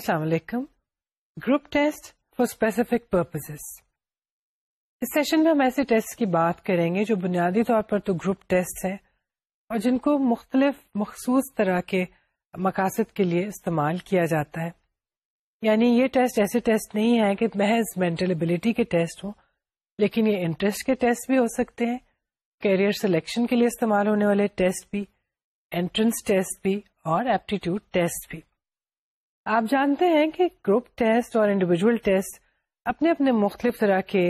السلام علیکم۔ Group test for specific purpose us session میں ہم ایسے ٹیسٹ کی بات کریں گے جو بنیادی طور پر تو گروپ ٹیسٹ ہیں اور جن کو مختلف مخصوص طرح کے مقاصد کے لیے استعمال کیا جاتا ہے۔ یعنی یہ ٹیسٹ ایسے ٹیسٹ نہیں ہے کہ محض مینٹل ابلیٹی کے ٹیسٹ ہوں، لیکن یہ انٹرسٹ کے ٹیسٹ بھی ہو سکتے ہیں۔ کیریئر سلیکشن کے لیے استعمال ہونے والے ٹیسٹ بھی انٹرنس ٹیسٹ بھی اور ایپٹیٹیوڈ ٹیسٹ بھی۔ آپ جانتے ہیں کہ گروپ ٹیسٹ اور انڈیویجل ٹیسٹ اپنے اپنے مختلف طرح کے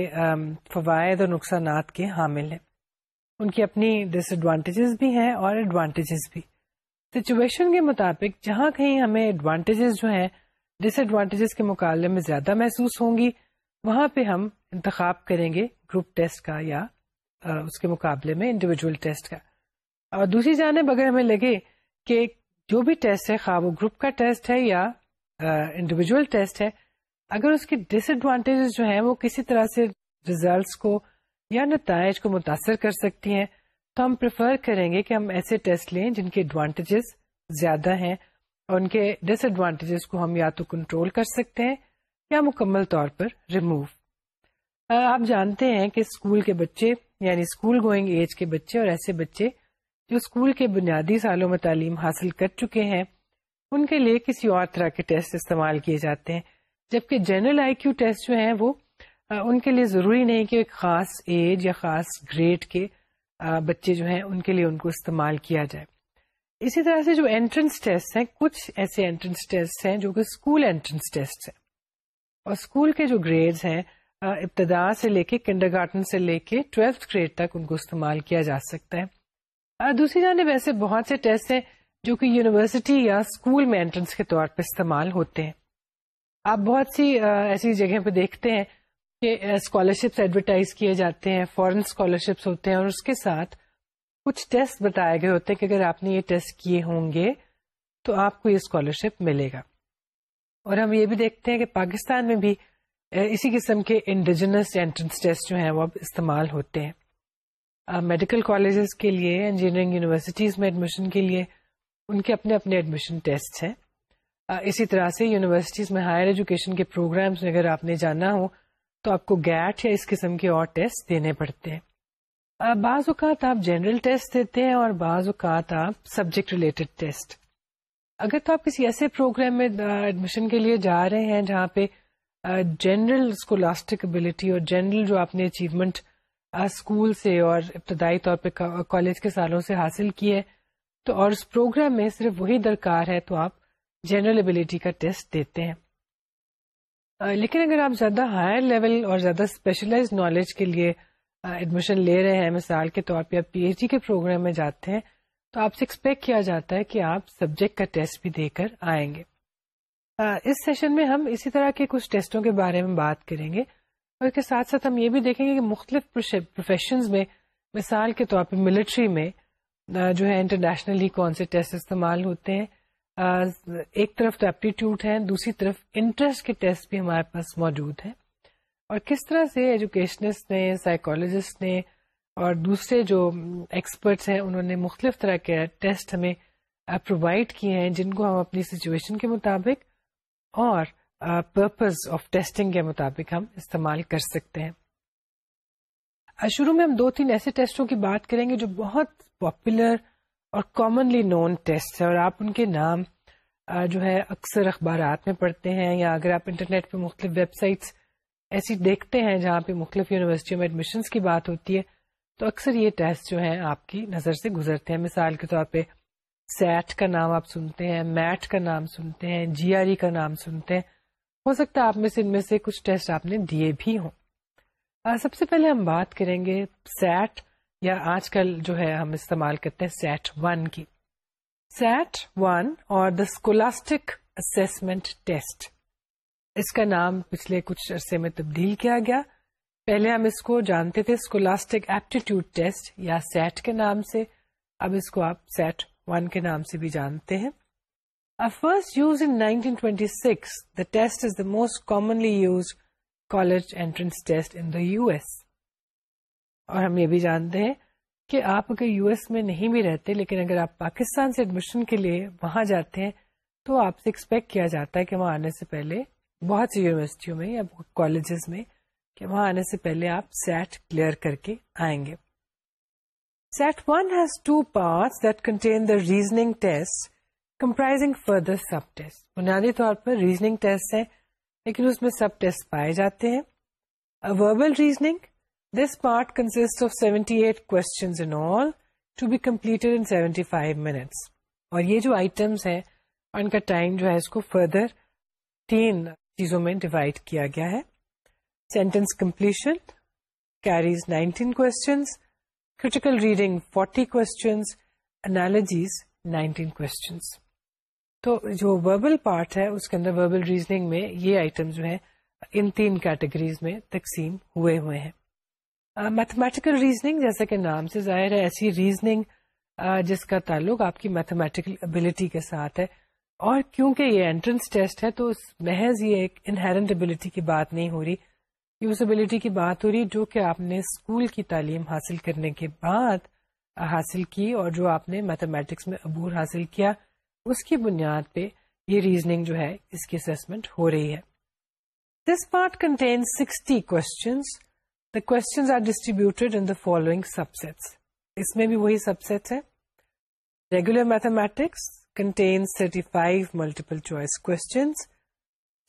فوائد اور نقصانات کے حامل ہیں۔ ان کی اپنی ڈس ایڈوانٹیجز بھی ہیں اور ایڈوانٹیجز بھی۔ سچویشن کے مطابق جہاں کہیں ہمیں ایڈوانٹیجز جو ہیں ڈس ایڈوانٹیجز کے مقابلے میں زیادہ محسوس ہوں گی، وہاں پہ ہم انتخاب کریں گے گروپ ٹیسٹ کا یا اس کے مقابلے میں انڈیویجل ٹیسٹ کا۔ اور دوسری جانب اگر ہمیں لگے کہ جو بھی ٹیسٹ ہے خواہ وہ گروپ کا ٹیسٹ ہے یا انڈیویجل ٹیسٹ ہے، اگر اس کی ڈس ایڈوانٹیج جو ہیں وہ کسی طرح سے ریزلٹس کو یا نتائج کو متاثر کر سکتی ہیں، تو ہم پریفر کریں گے کہ ہم ایسے ٹیسٹ لیں جن کے ایڈوانٹیجز زیادہ ہیں اور ان کے ڈس ایڈوانٹیجز کو ہم یا تو کنٹرول کر سکتے ہیں یا مکمل طور پر ریموو آپ جانتے ہیں کہ اسکول کے بچے یعنی اسکول گوئنگ ایج کے بچے اور ایسے بچے جو اسکول کے بنیادی سالوں میں تعلیم حاصل کر چکے ہیں ان کے لیے کسی اور طرح کے ٹیسٹ استعمال کیے جاتے ہیں۔ جبکہ جنرل آئی کیو ٹیسٹ جو ہیں وہ ان کے لیے ضروری نہیں کہ ایک خاص ایج یا خاص گریڈ کے بچے جو ہیں، ان کے لیے ان کو استعمال کیا جائے۔ اسی طرح سے جو انٹرنس ٹیسٹ ہیں، کچھ ایسے انٹرنس ٹیسٹ ہیں جو کہ اسکول انٹرنس ٹیسٹ ہیں۔ اور اسکول کے جو گریڈز ہیں ابتدا سے لے کے کنڈر گارڈن سے لے کے ٹویلتھ گریڈ تک ان کو استعمال کیا جا سکتا ہے۔ دوسری جانب ایسے بہت سے ٹیسٹ ہیں جو کہ یونیورسٹی یا اسکول میں انٹرنس کے طور پہ استعمال ہوتے ہیں۔ آپ بہت سی ایسی جگہ پہ دیکھتے ہیں کہ اسکالرشپس ایڈورٹائز کیے جاتے ہیں فورن اسکالرشپس ہوتے ہیں اور اس کے ساتھ کچھ ٹیسٹ بتائے گئے ہوتے ہیں کہ اگر آپ نے یہ ٹیسٹ کیے ہوں گے تو آپ کو یہ اسکالرشپ ملے گا۔ اور ہم یہ بھی دیکھتے ہیں کہ پاکستان میں بھی اسی قسم کے انڈیجنس انٹرنس ٹیسٹ جو ہیں وہ اب استعمال ہوتے ہیں۔ میڈیکل کالجز کے لیے انجینئرنگ یونیورسٹیز میں ایڈمیشن کے لیے ان کے اپنے اپنے ایڈمیشن ٹیسٹ ہیں۔ اسی طرح سے یونیورسٹیز میں ہائر ایجوکیشن کے پروگرامس میں اگر آپ نے جانا ہو، تو آپ کو گیٹ یا اس قسم کے اور ٹیسٹ دینے پڑتے ہیں۔ بعض اوقات آپ جنرل ٹیسٹ دیتے ہیں اور بعض اوقات آپ سبجیکٹ ریلیٹڈ ٹیسٹ اگر تو آپ کسی ایسے پروگرام میں ایڈمیشن کے لیے جا رہے ہیں جہاں پہ جنرل اسکولاسٹک ابلیٹی اور جنرل جو آپ نے اچیومنٹ اسکول سے اور ابتدائی طور پہ، کالج کے سالوں سے حاصل کی ہے تو اور اس پروگرام میں صرف وہی درکار ہے تو آپ جنرل ابلیٹی کا ٹیسٹ دیتے ہیں۔ لیکن اگر آپ زیادہ ہائر لیول اور زیادہ اسپیشلائز نالج کے لیے ایڈمیشن لے رہے ہیں، مثال کے طور پہ آپ پی ایچ ڈی کے پروگرام میں جاتے ہیں، تو آپ سے ایکسپیکٹ کیا جاتا ہے کہ آپ سبجیکٹ کا ٹیسٹ بھی دے کر آئیں گے۔ اس سیشن میں ہم اسی طرح کے کچھ ٹیسٹوں کے بارے میں بات کریں گے اور اس کے ساتھ ساتھ ہم یہ بھی دیکھیں گے کہ مختلف پروفیشنز میں، مثال کے طور پہ ملٹری میں جو ہے انٹرنیشنلی کون سے ٹیسٹ استعمال ہوتے ہیں؟ ایک طرف تو ایپٹیٹیوڈ ہے دوسری طرف انٹرسٹ کے ٹیسٹ بھی ہمارے پاس موجود ہیں۔ اور کس طرح سے ایجوکیشنسٹ نے سائیکولوجسٹ نے اور دوسرے جو ایکسپرٹس ہیں، انہوں نے مختلف طرح کے ٹیسٹ ہمیں پرووائڈ کیے ہیں، جن کو ہم اپنی سچویشن کے مطابق اور پرپز آف ٹیسٹنگ کے مطابق ہم استعمال کر سکتے ہیں۔ شروع میں ہم دو تین ایسے ٹیسٹوں کی بات کریں گے جو بہت پاپولر اور کامنلی نون ٹیسٹ ہے اور آپ ان کے نام جو ہے، اکثر اخبارات میں پڑھتے ہیں یا اگر آپ انٹرنیٹ پہ مختلف ویب سائٹس ایسی دیکھتے ہیں جہاں پہ مختلف یونیورسٹیوں میں ایڈمیشنس کی بات ہوتی ہے، تو اکثر یہ ٹیسٹ جو ہیں آپ کی نظر سے گزرتے ہیں۔ مثال کے طور پہ سیٹ کا نام آپ سنتے ہیں میٹ کا نام سنتے ہیں جی آر ای کا نام سنتے ہیں۔ ہو سکتا ہے آپ میں سے ان میں سے کچھ ٹیسٹ آپ نے دیے بھی ہوں۔ سب سے پہلے ہم بات کریں گے سیٹ یا آج کل جو ہے ہم استعمال کرتے ہیں سیٹ ون کی۔ سیٹ ون اور دا اسکولاسٹک اسسمنٹ ٹیسٹ اس کا نام پچھلے کچھ عرصے میں تبدیل کیا گیا۔ پہلے ہم اس کو جانتے تھے اسکولاسٹک ایپٹیٹیوڈ ٹیسٹ یا سیٹ کے نام سے۔ اب اس کو آپ سیٹ ون کے نام سے بھی جانتے ہیں۔ First use in 1926 the test is the most commonly used college entrance test in the US اور ہم یہ بھی جانتے ہیں کہ آپ اگر یو ایس میں نہیں بھی رہتے، لیکن اگر آپ پاکستان سے ایڈمیشن کے لیے وہاں جاتے ہیں، تو آپ سے ایکسپیکٹ کیا جاتا ہے کہ وہاں آنے سے پہلے بہت سی یونیورسٹیوں میں یا کالجز میں کہ وہاں آنے سے پہلے آپ سیٹ کلیئر کر کے آئیں گے۔ Set one has two parts that contain the reasoning test comprising further sub test بنیادی طور پر ریزنگ ٹیسٹ ہے لیکن اس میں سب ٹیسٹ پائے جاتے ہیں۔ Verbal reasoning this part consist of seventy eight questions in all to be completed in seventy five minutes اور یہ جو آئٹمس ہیں، ان کا ٹائم جو ہے اس کو فردر تین چیزوں میں ڈیوائڈ کیا گیا ہے. Sentence completion carries nineteen questions critical reading forty questions analogies nineteen questions تو جو وربل پارٹ ہے، اس کے اندر وربل ریزننگ میں یہ آئٹم جو ہے ان تین کیٹیگریز میں تقسیم ہوئے ہوئے ہیں. میتھمیٹیکل ریزننگ جیسا کہ نام سے ظاہر ہے، ایسی ریزننگ جس کا تعلق آپ کی میتھمیٹیکل ابلٹی کے ساتھ ہے۔ اور کیونکہ یہ انٹرنس ٹیسٹ ہے، تو اس محض یہ ایک انہرنٹ ابلٹی کی بات نہیں ہو رہی۔ یہ اس کی بات ہو رہی جو کہ آپ نے اسکول کی تعلیم حاصل کرنے کے بعد حاصل کی اور جو آپ نے میتھمیٹکس میں عبور حاصل کیا، اس کی بنیاد پہ یہ ریزننگ جو ہے، اس کی اسسمنٹ ہو رہی ہے۔ This part contain sixty questions the questions are distributed in the following sub sets اس میں بھی وہی سب سیٹس ہیں regular mathematics contains thirty five multiple choice questions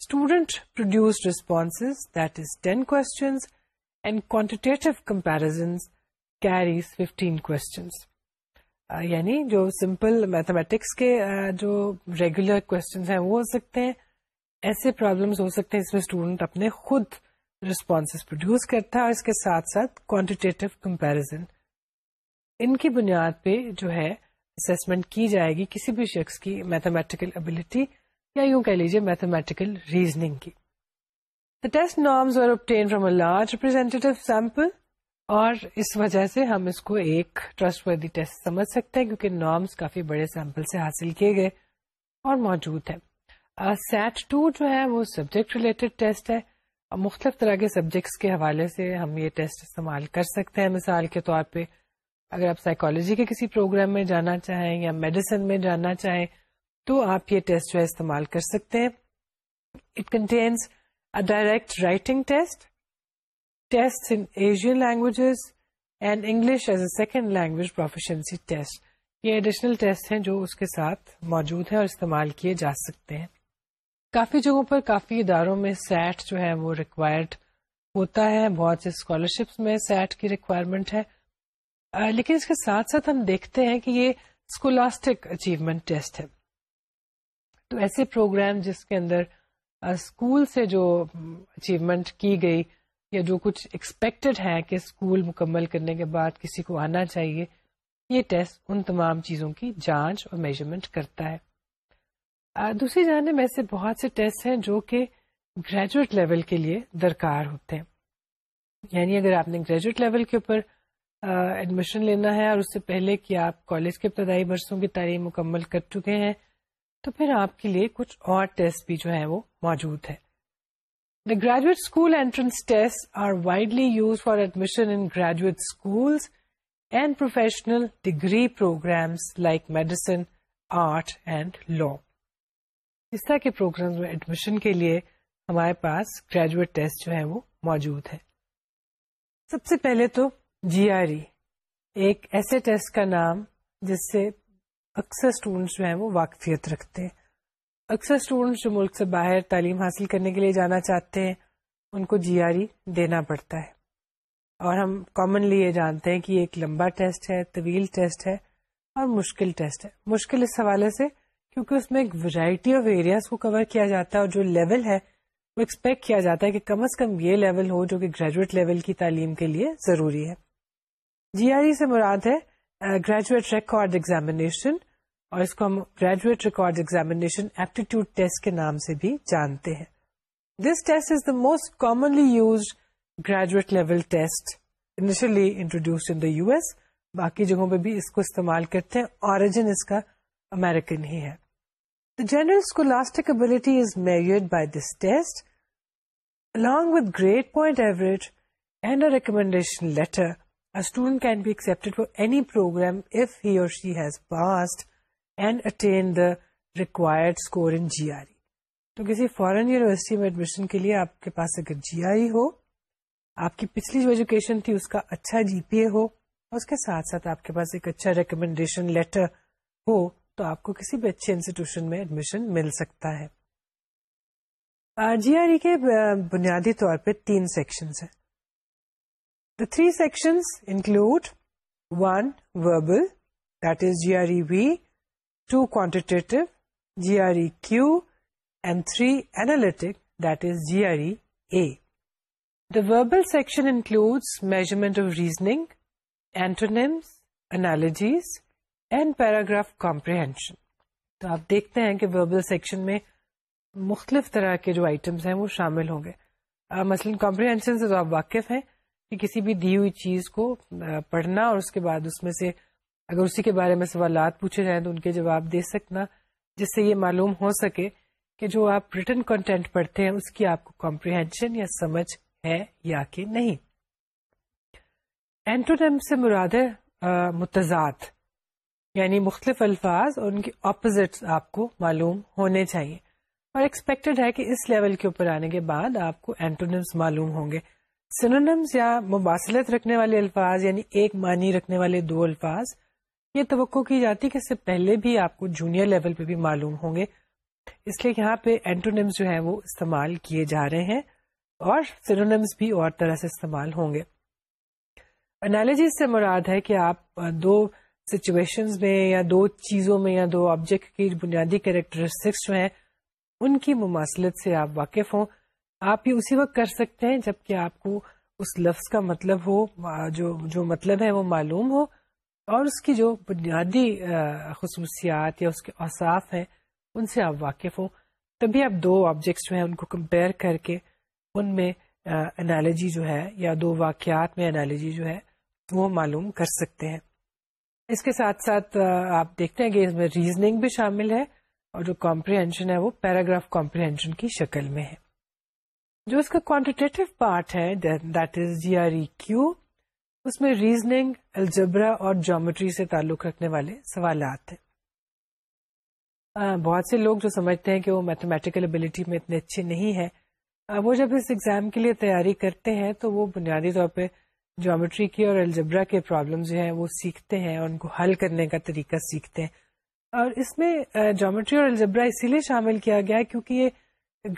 student produce response that is ten questions and quantitative comparisons carries fifteen questions یعنی جو simple mathematics کے جو regular questions ہیں وہ ہو سکتے ہیں ایسے پرابلمس ہو سکتے ہیں جس میں اسٹوڈنٹ اپنے خود ریسپونس پروڈیوس کرتا ہے اور اس کے ساتھ ساتھ کوانٹیٹیو کمپیرزن ان کی بنیاد پہ جو ہے اسسمنٹ کی جائے گی کسی بھی شخص کی میتھمیٹیکل ابلٹی یا یوں کہہ لیجیے میتھمیٹیکل ریزننگ کی. The test norms were obtained from a large representative sample اور اس وجہ سے ہم اس کو ایک ٹرسٹ وردی ٹیسٹ سمجھ سکتے ہیں کیونکہ نارمس کافی بڑے سیمپل سے حاصل کیے گئے اور موجود ہے سیٹ ٹو جو ہے وہ سبجیکٹ ریلیٹڈ ٹیسٹ ہے مختلف طرح کے سبجیکٹس کے حوالے سے ہم یہ ٹیسٹ استعمال کر سکتے ہیں. مثال کے طور پہ اگر آپ سائیکالوجی کے کسی پروگرام میں جانا چاہیں یا میڈیسن میں جانا چاہیں تو آپ یہ ٹیسٹ جو ہے استعمال کر سکتے ہیں. It contains direct writing test test in Asian languages and English as a second language proficiency test یہ ایڈیشنل ٹیسٹ ہیں جو اس کے ساتھ موجود ہیں اور استعمال کیے جا سکتے ہیں. کافی جگہوں پر کافی اداروں میں سیٹ جو ہے وہ ریکوائرڈ ہوتا ہے، بہت سے اسکالرشپس میں سیٹ کی ریکوائرمنٹ ہے۔ لیکن اس کے ساتھ ساتھ ہم دیکھتے ہیں کہ یہ اسکولاسٹک اچیومنٹ ٹیسٹ ہے۔ تو ایسے پروگرام جس کے اندر اسکول سے جو اچیومنٹ کی گئی یا جو کچھ ایکسپیکٹڈ ہے کہ اسکول مکمل کرنے کے بعد کسی کو آنا چاہیے، یہ ٹیسٹ ان تمام چیزوں کی جانچ اور میجرمنٹ کرتا ہے۔ دوسری جانب ایسے بہت سے ٹیسٹ ہیں جو کہ گریجویٹ لیول کے لیے درکار ہوتے ہیں یعنی اگر آپ نے گریجویٹ لیول کے اوپر ایڈمیشن لینا ہے اور اس سے پہلے کہ آپ کالج کے ابتدائی برسوں کی تعلیم مکمل کر چکے ہیں تو پھر آپ کے لیے کچھ اور ٹیسٹ بھی جو ہے وہ موجود ہے The graduate school entrance tests are widely used for admission in graduate schools and professional degree programs like medicine, art and law. اس طرح کے پروگرام میں ایڈمیشن کے لیے ہمارے پاس گریجویٹ ٹیسٹ جو ہے وہ موجود ہے سب سے پہلے تو جی آر ای ایک ایسے ٹیسٹ کا نام جس سے اکثر اسٹوڈینٹس جو ہیں وہ واقفیت رکھتے ہیں۔ اکثر اسٹوڈینٹس جو ملک سے باہر تعلیم حاصل کرنے کے لیے جانا چاہتے ہیں، ان کو جی آر ای دینا پڑتا ہے۔ اور ہم کامنلی یہ جانتے ہیں کہ یہ ایک لمبا ٹیسٹ ہے، طویل ٹیسٹ ہے اور مشکل ٹیسٹ ہے۔ مشکل اس حوالے سے کیونکہ اس میں ایک ویرائٹی آف ایریاز کو کور کیا جاتا ہے اور جو لیول ہے وہ ایکسپیکٹ کیا جاتا ہے کہ کم از کم یہ لیول ہو جو کہ گریجویٹ لیول کی تعلیم کے لیے ضروری ہے۔ جی آر ای سے مراد ہے گریجویٹ ریکارڈ ایگزامینیشن اور اس کو ہم graduate record examination aptitude test کے نام سے بھی جانتے ہیں۔ This test is the most commonly used graduate level test initially introduce in the U S باقی جگہوں پہ بھی اس کو استعمال کرتے ہیں۔ اوریجن اس کا امیرکن ہی ہے The general scholastic ability is measured by this test. Along with grade point average and a recommendation letter, a student can be accepted for any program if he or she has passed and attained the required score in GRE. تو کسی فورن university میں admission کے لیے آپ کے پاس اگر جی آئی ہو آپ کی پچھلی جو ایجوکیشن تھی اس کا اچھا جی پی اے ہو اور اس کے ساتھ ساتھ آپ کے پاس ایک اچھا ریکمینڈیشن لیٹر ہو تو آپ کو کسی بھی اچھے انسٹیٹیوشن میں ایڈمیشن مل سکتا ہے جی آر ای کے بنیادی طور پہ تین سیکشنز ہیں the three sections include one verbal that is G R E V two quantitative G R E Q and 3 analytic, that is GRE A. The verbal section includes measurement of reasoning, antonyms, analogies, and paragraph comprehension. تو آپ دیکھتے ہیں کہ verbal section میں مختلف طرح کے جو آئٹمس ہیں وہ شامل ہوں گے۔ مثلاً کمپریہنشن سے تو آپ واقف ہیں کہ کسی بھی دی ہوئی چیز کو پڑھنا اور اس کے بعد اس میں سے اگر اسی کے بارے میں سوالات پوچھے جائیں تو ان کے جواب دے سکنا، جس سے یہ معلوم ہو سکے کہ جو آپ ریٹن کنٹینٹ پڑھتے ہیں، اس کی آپ کو کمپریہنشن یا سمجھ ہے یا کہ نہیں۔ اینٹونیم سے مراد ہے متضاد۔ یعنی مختلف الفاظ اور ان کی اپوزٹ آپ کو معلوم ہونے چاہیے۔ اور ایکسپیکٹڈ ہے کہ اس لیول کے اوپر آنے کے بعد آپ کو اینٹونیمس معلوم ہوں گے۔ سینونیمس یا مباصلت رکھنے والے الفاظ یعنی ایک معنی رکھنے والے دو الفاظ، یہ توقع کی جاتی کہ اس سے پہلے بھی آپ کو جونیئر لیول پہ بھی معلوم ہوں گے۔ اس لیے یہاں پہ اینٹونیمس جو ہے وہ استعمال کیے جا رہے ہیں اور سیرونیمس بھی اور طرح سے استعمال ہوں گے۔ انالوجیز سے مراد ہے کہ آپ دو سچویشن میں یا دو چیزوں میں یا دو آبجیکٹ کی بنیادی کیریکٹرسٹکس جو ہیں، ان کی مماثلت سے آپ واقف ہوں۔ آپ یہ اسی وقت کر سکتے ہیں جبکہ آپ کو اس لفظ کا مطلب ہو، جو جو مطلب ہے وہ معلوم ہو۔ اور اس کی جو بنیادی خصوصیات یا اس کے اوصاف ہیں، ان سے آپ واقف ہوں۔ تبھی آپ دو آبجیکٹس جو ہیں ان کو کمپیئر کر کے ان میں انالوجی جو ہے یا دو واقعات میں انالوجی جو ہے وہ معلوم کر سکتے ہیں۔ اس کے ساتھ ساتھ آپ دیکھتے ہیں کہ اس میں ریزننگ بھی شامل ہے اور جو کمپریہنشن ہے وہ پیراگراف کمپریہنشن کی شکل میں ہے۔ جو اس کا کوانٹیٹیو پارٹ ہے that is G R E Q اس میں ریزننگ الجبرا اور جیومیٹری سے تعلق رکھنے والے سوالات ہیں۔ بہت سے لوگ جو سمجھتے ہیں کہ وہ میتھمیٹیکل ابلیٹی میں اتنے اچھے نہیں ہیں وہ جب اس ایگزام کے لیے تیاری کرتے ہیں تو وہ بنیادی طور پہ جیومیٹری کی اور الجبرا کے پرابلم جو ہیں وہ سیکھتے ہیں اور ان کو حل کرنے کا طریقہ سیکھتے ہیں۔ اور اس میں جیومیٹری اور الجبرا اسی لیے شامل کیا گیا ہے کیونکہ یہ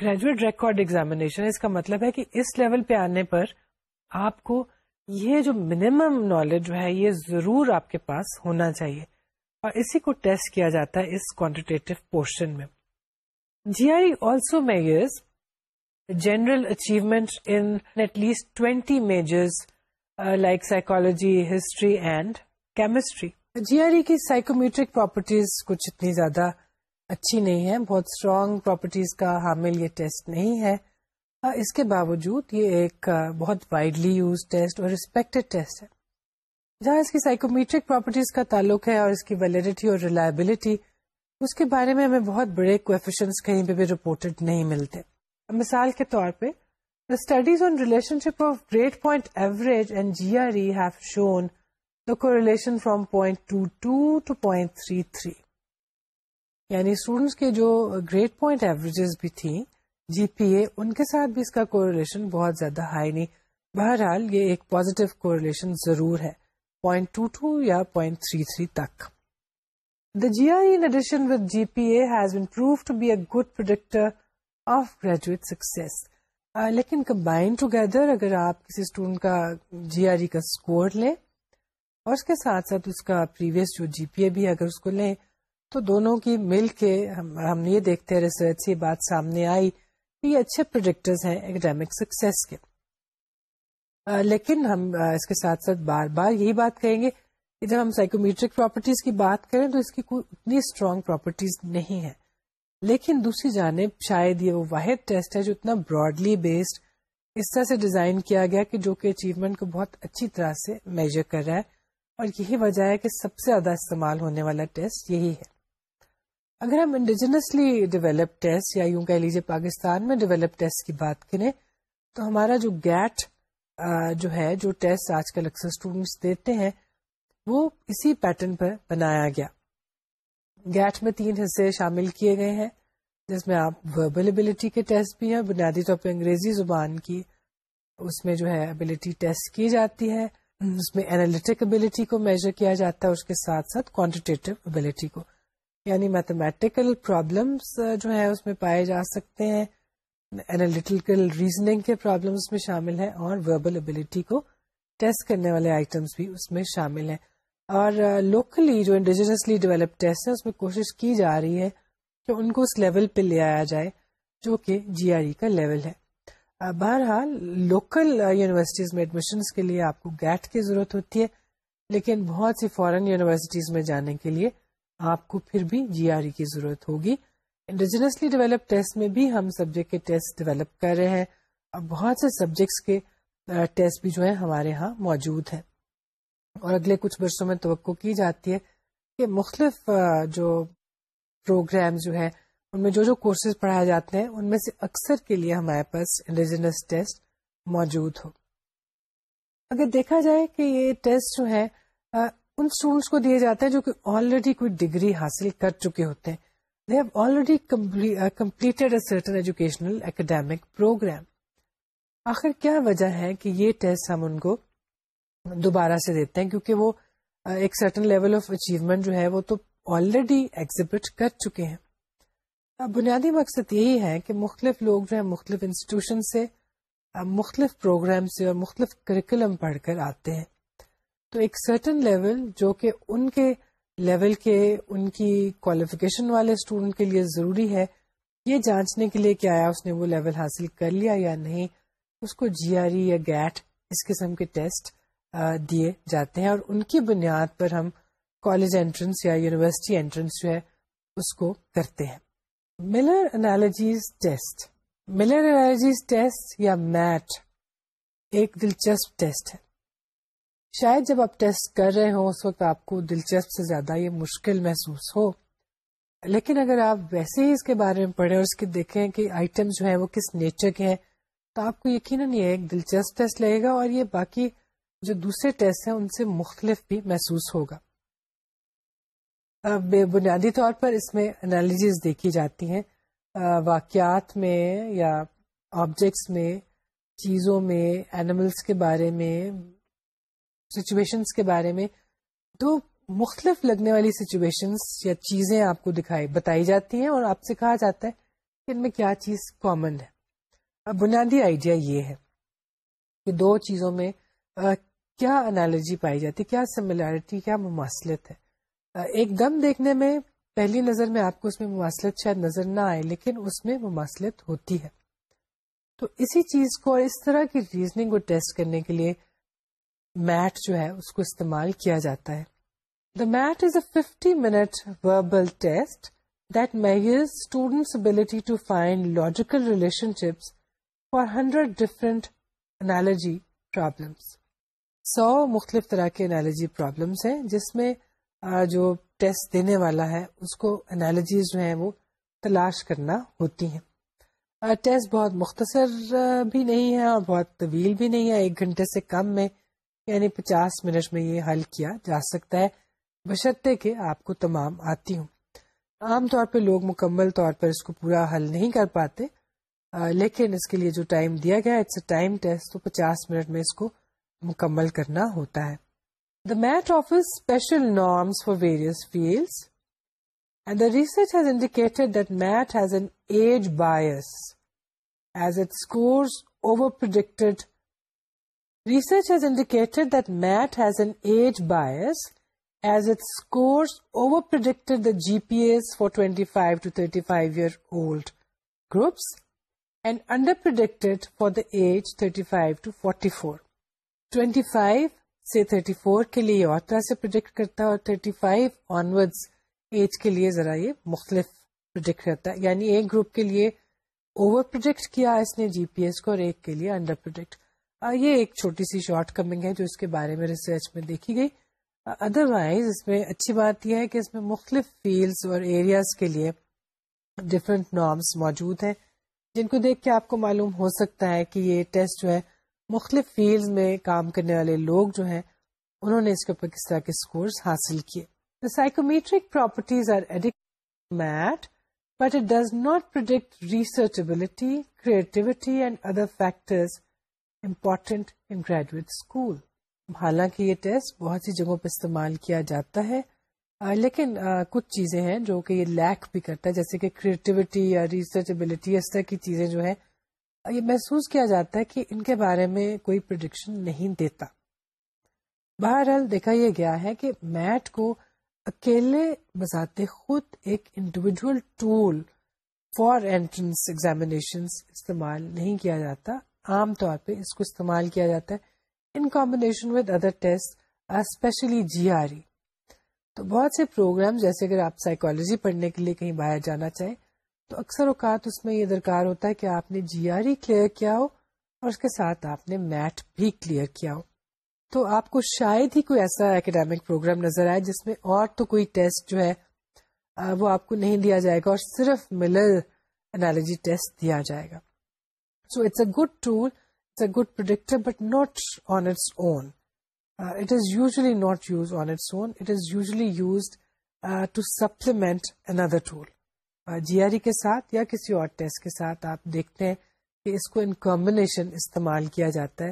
گریجویٹ ریکارڈ ایگزامینیشن اس کا مطلب ہے کہ اس لیول پہ آنے پر آپ کو یہ جو منیمم نالج ہے، یہ ضرور آپ کے پاس ہونا چاہیے۔ اور اسی کو ٹیسٹ کیا جاتا ہے اس کوانٹیٹیو پورشن میں۔ G I also measures general achievement in at least twenty majors like psychology history and chemistry G R E کی سائیکومیٹرک پراپرٹیز کچھ اتنی زیادہ اچھی نہیں ہے بہت اسٹرانگ پراپرٹیز کا حامل یہ ٹیسٹ نہیں ہے۔ اس کے باوجود یہ ایک بہت وائڈلی یوز ٹیسٹ اور ریسپیکٹڈ ٹیسٹ ہے۔ جہاں اس کی سائیکومیٹرک پراپرٹیز کا تعلق ہے اور اس کی ویلڈیٹی اور ریلائبلٹی اس کے بارے میں ہمیں بہت بڑے کوفیشنس کہیں پہ بھی رپورٹڈ نہیں ملتے۔ مثال کے طور پہ studies on relationship of great point average and G R E have shown the correlation from point three three یعنی اسٹوڈینٹس کے جو گریٹ پوائنٹ ایوریجز بھی تھیں جی پی اے ان کے ساتھ بھی اس کا کو ریلیشن بہت زیادہ ہائی نہیں۔ بہرحال، یہ ایک پوزیٹو کو ریلیشن ضرور ہے پوائنٹ ٹو ٹو یا پوائنٹ تھری تھری تک۔ The G I in addition with G P A has been proved to be a good predictor of graduate success لیکن کمبائن ٹوگیدر اگر آپ کسی اسٹوڈنٹ کا جی آر ای کا اسکور لیں اور اس کے ساتھ ساتھ اس کا پریویس جو جی پی اے بھی اگر اس کو لیں، تو دونوں کی مل کے ہم یہ دیکھتے ہیں ریسرچ سے بات سامنے آئی کہ یہ اچھے پروڈکٹرز ہیں اکیڈیمک سکسیس کے۔ لیکن ہم اس کے ساتھ ساتھ بار بار یہی بات کہیں گے کہ جب ہم سائیکومیٹرک پراپرٹیز کی بات کریں تو اس کی کوئی اتنی اسٹرانگ پراپرٹیز نہیں ہے لیکن دوسری جانب شاید یہ وہ واحد ٹیسٹ ہے جو اتنا براڈلی بیسڈ اس طرح سے ڈیزائن کیا گیا کہ جو کہ اچیومنٹ کو بہت اچھی طرح سے میجر کر رہا ہے اور یہی وجہ ہے کہ سب سے زیادہ استعمال ہونے والا ٹیسٹ یہی ہے۔ اگر ہم انڈیجنسلی ڈیولپ ٹیسٹ یا یوں کہہ لیجیے پاکستان میں ڈیولپ ٹیسٹ کی بات کریں تو ہمارا جو گیٹ جو ہے، جو ٹیسٹ آج کل اکثر اسٹوڈینٹس دیتے ہیں، وہ اسی پیٹرن پر بنایا گیا۔ گیٹ میں تین حصے شامل کیے گئے ہیں، جس میں آپ وربل ابلیٹی کے ٹیسٹ بھی ہیں، بنیادی طور پہ انگریزی زبان کی اس میں جو ہے ابلیٹی ٹیسٹ کی جاتی ہے۔ اس میں اینالیٹک ابلیٹی کو میجر کیا جاتا ہے اس کے ساتھ ساتھ کوانٹیٹیو ابلیٹی کو۔ یعنی میتھمیٹیکل پرابلمس جو ہے اس میں پائے جا سکتے ہیں۔ اینالیٹیکل ریزننگ کے پرابلمس میں شامل ہیں، اور وربل ابلیٹی کو ٹیسٹ کرنے والے آئٹمس بھی اس میں شامل ہیں۔ اور لوکلی جو انڈیجنسلی ڈیولپ ٹیسٹ ہے اس میں کوشش کی جا رہی ہے کہ ان کو اس لیول پہ لے آیا جائے، جو کہ جی آر ای کا لیول ہے۔ بہرحال لوکل یونیورسٹیز میں ایڈمیشنس کے لیے آپ کو گیٹ کی ضرورت ہوتی ہے، لیکن بہت سی فورن یونیورسٹیز میں جانے کے لیے آپ کو پھر بھی جی آر ای کی ضرورت ہوگی۔ انڈیجنسلی ڈیولپ ٹیسٹ میں بھی ہم سبجیکٹ کے ٹیسٹ ڈیولپ کر رہے ہیں۔ اور بہت سے سبجیکٹس کے ٹیسٹ بھی جو ہے ہمارے ہاں موجود ہیں۔ اور اگلے کچھ برسوں میں توقع کی جاتی ہے کہ مختلف جو پروگرام جو ہے ان میں جو جو کورسز پڑھائے جاتے ہیں، ان میں سے اکثر کے لیے ہمارے پاس انڈیجنس ٹیسٹ موجود ہو۔ اگر دیکھا جائے کہ یہ ٹیسٹ جو ہے ان اسٹوڈینٹس کو دیے جاتے ہیں جو کہ آلریڈی کوئی ڈگری حاصل کر چکے ہوتے ہیں۔ They have already completed a certain educational academic programme آخر کیا وجہ ہے کہ یہ ٹیسٹ ہم ان کو دوبارہ سے دیتے ہیں، کیونکہ وہ ایک سرٹن لیول آف اچیومنٹ جو ہے، وہ تو آلریڈی ایگزبٹ کر چکے ہیں۔ بنیادی مقصد یہی ہے کہ مختلف لوگ جو ہیں، مختلف انسٹیٹیوشن سے مختلف پروگرام سے اور مختلف کریکولم پڑھ کر آتے ہیں۔ تو ایک سرٹن لیول جو کہ ان کے لیول کے، ان کی کوالیفکیشن والے اسٹوڈنٹ کے لیے ضروری ہے، یہ جانچنے کے لیے کہ آیا، اس نے وہ لیول حاصل کر لیا یا نہیں، اس کو جی آر ای یا گیٹ اس قسم کے ٹیسٹ دیے جاتے ہیں اور ان کی بنیاد پر ہم کالج انٹرنس یا یونیورسٹی انٹرنس جو ہے، اس کو کرتے ہیں۔ Miller analogies test. Miller analogies test یا میٹ ایک دلچسپ ٹیسٹ ہے۔ شاید جب آپ ٹیسٹ کر رہے ہوں، اس وقت آپ کو دلچسپ سے زیادہ یہ مشکل محسوس ہو۔ لیکن اگر آپ ویسے ہی اس کے بارے میں پڑھیں اور اس کے دیکھیں کہ آئٹم جو ہے وہ کس نیچر کے ہیں، تو آپ کو یقیناً یہ ایک دلچسپ ٹیسٹ لگے گا اور یہ باقی جو دوسرے ٹیسٹ ہیں ان سے مختلف بھی محسوس ہوگا۔ بے بنیادی طور پر اس میں انالیجز دیکھی جاتی ہیں۔ واقعات میں یا آبجیکٹس میں، چیزوں میں اینیملس کے بارے میں سچویشنس کے بارے میں تو مختلف لگنے والی سچویشنس یا چیزیں آپ کو دکھائی، بتائی جاتی ہیں اور آپ سے کہا جاتا ہے کہ ان میں کیا چیز کامن ہے۔ اب بنیادی آئیڈیا یہ ہے کہ دو چیزوں میں کیا انالوجی پائی جاتی کیا سملیرٹی کیا مماثلت ہے؟ ایک دم دیکھنے میں پہلی نظر میں آپ کو اس میں مماثلت شاید نظر نہ آئے، لیکن اس میں مماثلت ہوتی ہے۔ تو اسی چیز کو اور اس طرح کی ریزننگ کو ٹیسٹ کرنے کے لیے میٹ جو ہے، اس کو استعمال کیا جاتا ہے۔ The MAT is a fifty minute verbal test that measure students ability to find logical relationships for hundred different analogy problems سو مختلف طرح کے انالوجی پرابلمس ہیں، جس میں جو ٹیسٹ دینے والا ہے، اس کو انالوجیز جو ہیں وہ تلاش کرنا ہوتی ہیں۔ ٹیسٹ بہت مختصر بھی نہیں ہے اور بہت طویل بھی نہیں ہے، ایک گھنٹے سے کم میں یعنی پچاس منٹ میں یہ حل کیا جا سکتا ہے۔ بشرطے کہ آپ کو تمام آتی ہوں۔ عام طور پہ لوگ مکمل طور پر اس کو پورا حل نہیں کر پاتے لیکن اس کے لیے جو ٹائم دیا گیا اٹس اے ٹائم ٹیسٹ تو پچاس منٹ میں اس کو مکمل کرنا ہوتا ہے۔ The MAT of is special norms for various fields and the research has indicated that has an age bias as its over perch indicated that MAT has an age bias as it score over predicted the G P S for twenty five to thirty five year old groups and underpredict for the age thirty five to forty four 44. 25 سے 34 کے لیے اور طرح سے predict کرتا ہے اور 35 onward age کے لیے ذرا یہ مختلف پرڈکٹ کرتا ہے۔ یعنی ایک گروپ کے لیے اوور پروڈکٹ کیا اس نے جی پی ایس کو اور ایک کے لیے انڈر پروڈکٹ یہ ایک چھوٹی سی شارٹ کمنگ ہے جو اس کے بارے میں ریسرچ میں دیکھی گئی۔ ادر وائز اس میں اچھی بات یہ ہے کہ اس میں مختلف فیلڈس اور ایریاز کے لیے ڈفرینٹ نارمس موجود ہیں۔ جن کو دیکھ کے آپ کو معلوم ہو سکتا ہے کہ یہ ٹیسٹ جو ہے مختلف فیلڈ میں کام کرنے والے لوگ جو ہیں، انہوں نے اس کے اوپر کس طرح کے اسکورس حاصل کیے۔ Psychometric properties are met but it does not predict research ability creativity and other factors important in graduate school حالانکہ یہ ٹیسٹ بہت سی جگہوں پہ استعمال کیا جاتا ہے لیکن کچھ چیزیں ہیں جو کہ یہ لیک بھی کرتا ہے، جیسے کہ کریٹیوٹی یا ریسرچبلٹی اس طرح کی چیزیں جو ہے یہ محسوس کیا جاتا ہے کہ ان کے بارے میں کوئی پروڈکشن نہیں دیتا۔ بہرحال دیکھا یہ گیا ہے کہ میٹ کو اکیلے بذات خود ایک individual tool for entrance examination استعمال نہیں کیا جاتا۔ عام طور پہ اس کو استعمال کیا جاتا ہے۔ In combination with other test especially G R E تو بہت سے پروگرام جیسے اگر آپ سائیکالوجی پڑھنے کے لیے کہیں باہر جانا چاہیں تو اکثر اوقات اس میں یہ درکار ہوتا ہے کہ آپ نے جی آر ای کلیئر کیا ہو اور اس کے ساتھ آپ نے میٹ بھی کلیئر کیا ہو۔ تو آپ کو شاید ہی کوئی ایسا اکیڈیمک پروگرام نظر آئے جس میں اور تو کوئی ٹیسٹ جو ہے وہ آپ کو نہیں دیا جائے گا اور صرف ملر انالوجی ٹیسٹ دیا جائے گا۔ So it's a good tool it's a good predictor but not on its own it is usually not use on its own it is usually used to supplement another tool G R E کے ساتھ یا کسی اور test کے ساتھ آپ دیکھتے ہیں کہ اس کو ان کمبینیشن استعمال کیا جاتا ہے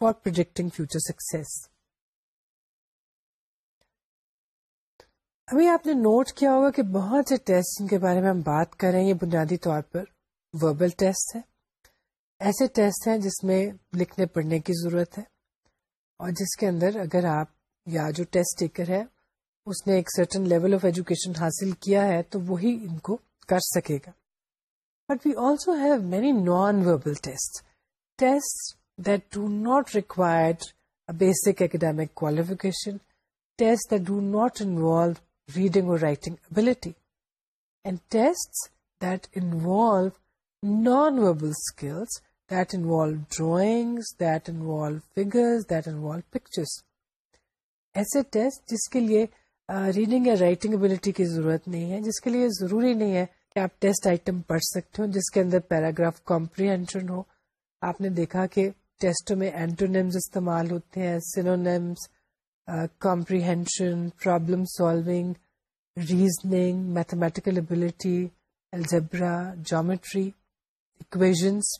فار پروجیکٹنگ فیوچر سکسیس ابھی آپ نے نوٹ کیا ہوگا کہ بہت سے ٹیسٹ جن کے بارے میں ہم بات کر رہے ہیں، یہ بنیادی طور پر وربل ٹیسٹ ہے۔ ایسے ٹیسٹ ہیں جس میں لکھنے پڑھنے کی ضرورت ہے۔ اور جس کے اندر اگر آپ یا جو ٹیسٹ ٹیکر ہے، اس نے ایک سرٹن لیول آف ایجوکیشن حاصل کیا ہے، تو وہی ان کو کر سکے گا۔ But we also have many non verbal test test that do not required basic academic qualification test that do not involve reading اور writing ability and test that involve non verbal skills that involve drawings, that involve figures, that involve pictures. ایسے test جس کے لیے reading یا writing ability کی ضرورت نہیں ہے جس کے لیے ضروری نہیں ہے کہ آپ ٹیسٹ آئٹم پڑھ سکتے ہو، جس کے اندر پیراگراف کمپریہنشن ہو۔ آپ نے دیکھا کہ ٹیسٹوں میں اینٹونیمز استعمال ہوتے ہیں synonyms comprehension problem solving reasoning mathematical ability algebra geometry equations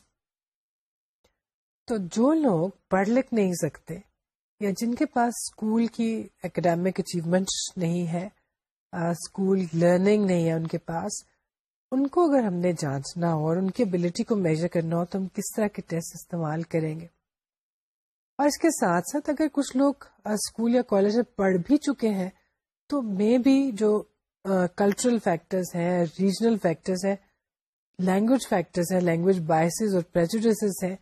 تو جو لوگ پڑھ لکھ نہیں سکتے یا جن کے پاس اسکول کی اکیڈیمک اچیومنٹ نہیں ہے اسکول لرننگ نہیں ہے ان کے پاس ان کو اگر ہم نے جانچنا ہو اور ان کی ابلیٹی کو میجر کرنا ہو تو ہم کس طرح کے ٹیسٹ استعمال کریں گے؟ اور اس کے ساتھ ساتھ اگر کچھ لوگ اسکول یا کالج میں پڑھ بھی چکے ہیں تو مے بھی جو کلچرل فیکٹرز ہیں ریجنل فیکٹرز ہیں لینگویج فیکٹرز ہیں لینگویج بائسز اور پریجوڈیسز ہیں،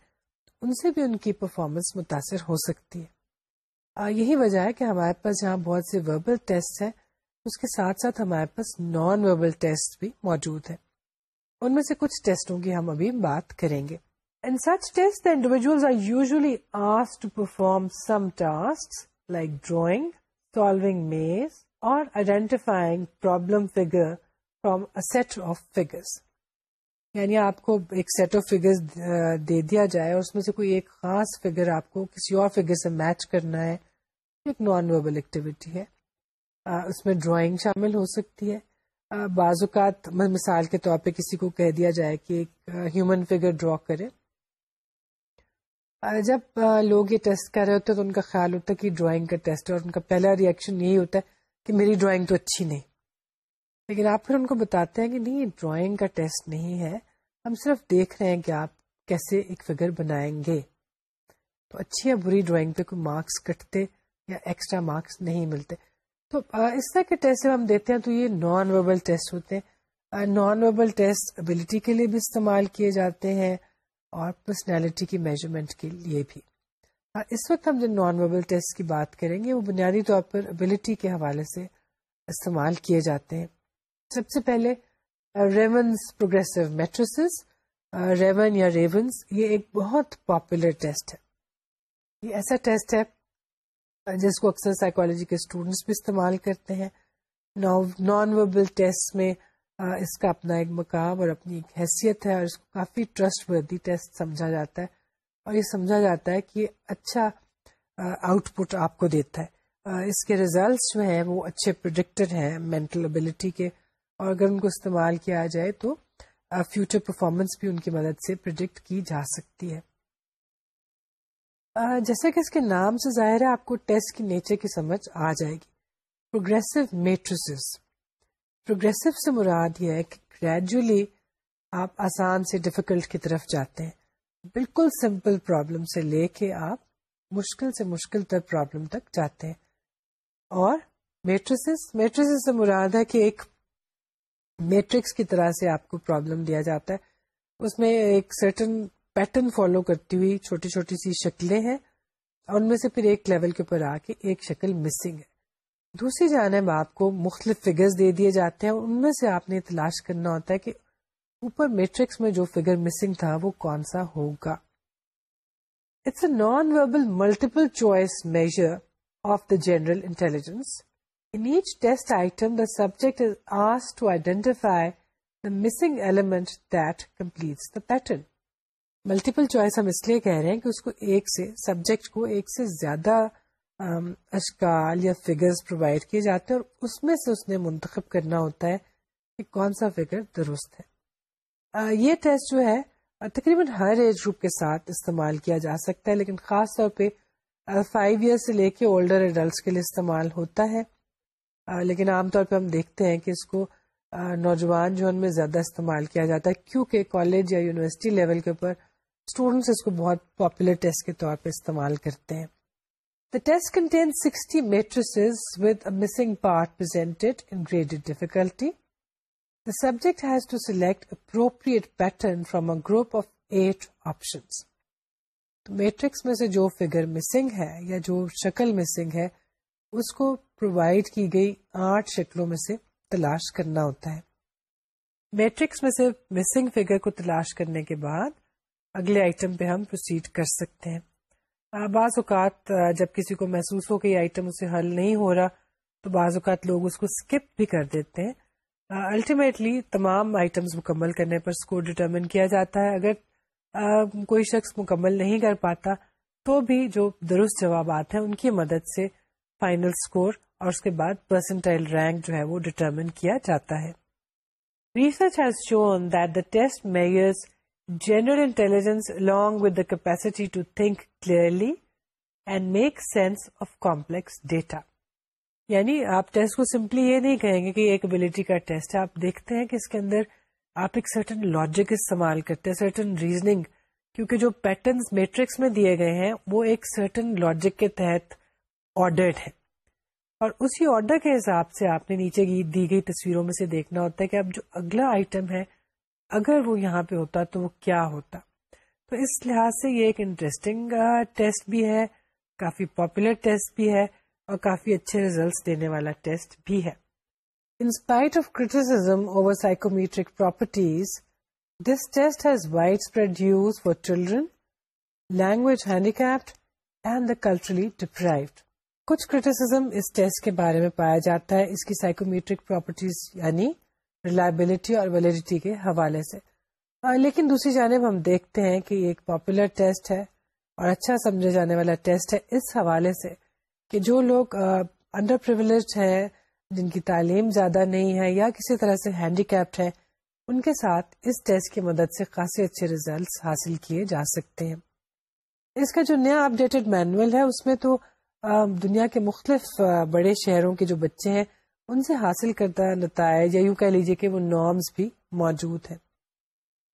ان سے بھی ان کی پرفارمنس متاثر ہو سکتی ہے۔ یہی وجہ ہے کہ ہمارے پاس جہاں بہت سے وربل ٹیسٹ ہیں اس کے ساتھ ساتھ ہمارے پاس نان وربل ٹیسٹ بھی موجود ہے ان میں سے کچھ ٹیسٹوں کی ہم ابھی بات کریں گے۔ In such tests, the individuals are usually asked to perform some tasks like drawing, solving maze, or identifying problem figure from a set of figures. یعنی آپ کو ایک سیٹ آف فگر دے دیا جائے اور اس میں سے کوئی ایک خاص فگر آپ کو کسی اور فگر سے میچ کرنا ہے۔ ایک نان ویبل ایکٹیویٹی ہے۔ اس میں ڈرائنگ شامل ہو سکتی ہے۔ بعض اوقات مثال کے طور پہ کسی کو کہہ دیا جائے کہ ایک ہیومن فگر ڈرا کرے۔ جب لوگ یہ ٹیسٹ کر رہے ہوتے ہیں تو ان کا خیال ہوتا ہے کہ ڈرائنگ کا ٹیسٹ ہے اور ان کا پہلا ریئیکشن یہی ہوتا ہے کہ میری ڈرائنگ تو اچھی نہیں۔ لیکن آپ پھر ان کو بتاتے ہیں کہ نہیں ڈرائنگ کا ٹیسٹ نہیں ہے۔ ہم صرف دیکھ رہے ہیں کہ آپ کیسے ایک فگر بنائیں گے۔ تو اچھی یا بری ڈرائنگ پہ کوئی مارکس کٹتے یا ایکسٹرا مارکس نہیں ملتے۔ تو اس طرح کے ٹیسٹ جب ہم دیتے ہیں تو یہ نان ویبل ٹیسٹ ہوتے ہیں۔ نان ویبل ٹیسٹ ابلیٹی کے لیے بھی استعمال کیے جاتے ہیں اور پرسنالٹی کی میجرمنٹ کے لیے بھی۔ اس وقت ہم جن نان ویبل ٹیسٹ کی بات کریں گے، وہ بنیادی طور پر ابلیٹی کے حوالے سے استعمال کیے جاتے ہیں۔ سب سے پہلے ریونس پروگرسو میٹریسز ریون یا ریونس یہ ایک بہت پاپولر ٹیسٹ ہے۔ یہ ایسا ٹیسٹ ہے جس کو اکثر سائیکولوجی کے اسٹوڈینٹس بھی استعمال کرتے ہیں۔ نان وربل ٹیسٹ میں اس کا اپنا ایک مقام اور اپنی ایک حیثیت ہے اور اس کو کافی ٹرسٹ وردی ٹیسٹ سمجھا جاتا ہے۔ اور یہ سمجھا جاتا ہے کہ اچھا آؤٹ پٹ آپ کو دیتا ہے۔ اس کے ریزلٹس جو ہیں، وہ اچھے پروڈکٹر ہیں مینٹل ابلٹی کے۔ اور اگر ان کو استعمال کیا جائے تو فیوچر پرفارمنس بھی ان کی مدد سے پرڈکٹ کی جا سکتی ہے۔ جیسا کہ اس کے نام سے ظاہر ہے، آپ کو ٹیسٹ کی نیچر کی سمجھ آ جائے گی۔ پروگرسو میٹریس پروگرسو سے مراد یہ ہے کہ گریجولی آپ آسان سے ڈفیکلٹ کی طرف جاتے ہیں۔ بالکل سمپل پرابلم سے لے کے آپ مشکل سے مشکل تر پرابلم تک جاتے ہیں۔ اور میٹریس میٹریس سے مراد ہے کہ ایک میٹرکس کی طرح سے آپ کو پرابلم دیا جاتا ہے۔ اس میں ایک سرٹن پیٹرن فالو کرتی ہوئی چھوٹی چھوٹی سی شکلیں ہیں اور ان میں سے پھر ایک لیول کے اوپر آ کے ایک شکل مسنگ ہے۔ دوسری جانب آپ کو مختلف فگرز دے دیے جاتے ہیں ان میں سے آپ نے تلاش کرنا ہوتا ہے کہ اوپر میٹرکس میں جو فگر مسنگ تھا وہ کون سا ہوگا۔ It's a non verbal multiple choice measure of the general intelligence in each test item the subject is as to identify the missing element that completes the pattern multiple choice ہم اس لیے کہہ رہے ہیں کہ اس کو ایک سے سبجیکٹ کو ایک سے زیادہ اشکال یا فگرز پرووائڈ کیے جاتے ہیں اور اس میں سے اس نے منتخب کرنا ہوتا ہے کہ کون سا فگر درست ہے۔ یہ ٹیسٹ جو ہے، تقریباً ہر ایج گروپ کے ساتھ استعمال کیا جا سکتا ہے، لیکن خاص طور پہ فائیو ایئر سے لے کے اولڈر ایڈلٹس کے لیے استعمال ہوتا ہے۔ لیکن عام طور پہ ہم دیکھتے ہیں کہ اس کو نوجوان جو ان میں زیادہ استعمال کیا جاتا ہے، کیونکہ کالج یا یونیورسٹی لیول کے اوپر اسٹوڈینٹس اس کو بہت پاپولر ٹیسٹ کے طور پہ استعمال کرتے ہیں The test contains 60 matrices with a missing part presented in graded difficulty. The subject has to select appropriate pattern from a group of 8 options. تو میٹرکس میں سے جو فگر مسنگ ہے یا جو شکل مسنگ ہے اس کو پرووائڈ کی گئی آٹھ شکلوں میں سے تلاش کرنا ہوتا ہے میٹرکس میں سے مسنگ فگر کو تلاش کرنے کے بعد اگلے آئٹم پہ ہم پروسیڈ کر سکتے ہیں۔ بعض اوقات جب کسی کو محسوس ہو کہ یہ آئٹم اسے حل نہیں ہو رہا، تو بعض اوقات لوگ اس کو اسکپ بھی کر دیتے ہیں۔ الٹیمیٹلی تمام آئٹمس مکمل کرنے پر اسکور ڈٹرمن کیا جاتا ہے۔ اگر کوئی شخص مکمل نہیں کر پاتا، تو بھی جو درست جوابات ہیں، ان کی مدد سے فائنل اسکور اور اس کے بعد پرسنٹائل رینک جو ہے وہ ڈٹرمن کیا جاتا ہے۔ Research has shown that the test measures general intelligence along with the capacity to think clearly and make sense of complex data یعنی آپ ٹیسٹ کو سمپلی یہ نہیں کہیں گے کہ ایک ابلیٹی کا ٹیسٹ ہے، آپ دیکھتے ہیں کہ اس کے اندر آپ ایک سرٹن لاجک استعمال کرتے ہیں سرٹن ریزننگ کیونکہ جو پیٹرنس میٹرکس میں دیے گئے ہیں، وہ ایک سرٹن لاجک کے تحت آرڈرڈ ہے اور اسی آرڈر کے حساب سے آپ نے نیچے دی گئی تصویروں میں سے دیکھنا ہوتا ہے کہ اب جو اگلا آئٹم ہے اگر وہ یہاں پہ ہوتا تو وہ کیا ہوتا؟ تو اس لحاظ سے یہ ایک انٹرسٹنگ ٹیسٹ بھی ہے، کافی پاپولر ٹیسٹ بھی ہے اور کافی اچھے ریزلٹس دینے والا ٹیسٹ بھی ہے۔ In spite of criticism over psychometric properties this test has widespread use for children language handicapped and the culturally deprived کچھ کریٹیسم اس ٹیسٹ کے بارے میں پایا جاتا ہے، اس کی سائیکومیٹرک پراپرٹیز یعنی ریلائبلٹی اور ویلڈیٹی کے حوالے سے۔ لیکن دوسری جانب ہم دیکھتے ہیں کہ ایک پاپولر ٹیسٹ ہے اور اچھا سمجھے جانے والا ٹیسٹ ہے اس حوالے سے کہ جو لوگ انڈر پرولیج ہیں، جن کی تعلیم زیادہ نہیں ہے یا کسی طرح سے ہینڈی کیپڈ ہے ان کے ساتھ اس ٹیسٹ کی مدد سے خاصے اچھے ریزلٹس حاصل کیے جا سکتے ہیں۔ اس کا جو نیا اپڈیٹڈ مینوئل ہے، اس میں تو دنیا کے مختلف بڑے شہروں کے جو بچے ہیں ان سے حاصل کردہ نتائج یا یوں کہہ لیجیے کہ وہ نارمس بھی موجود ہیں۔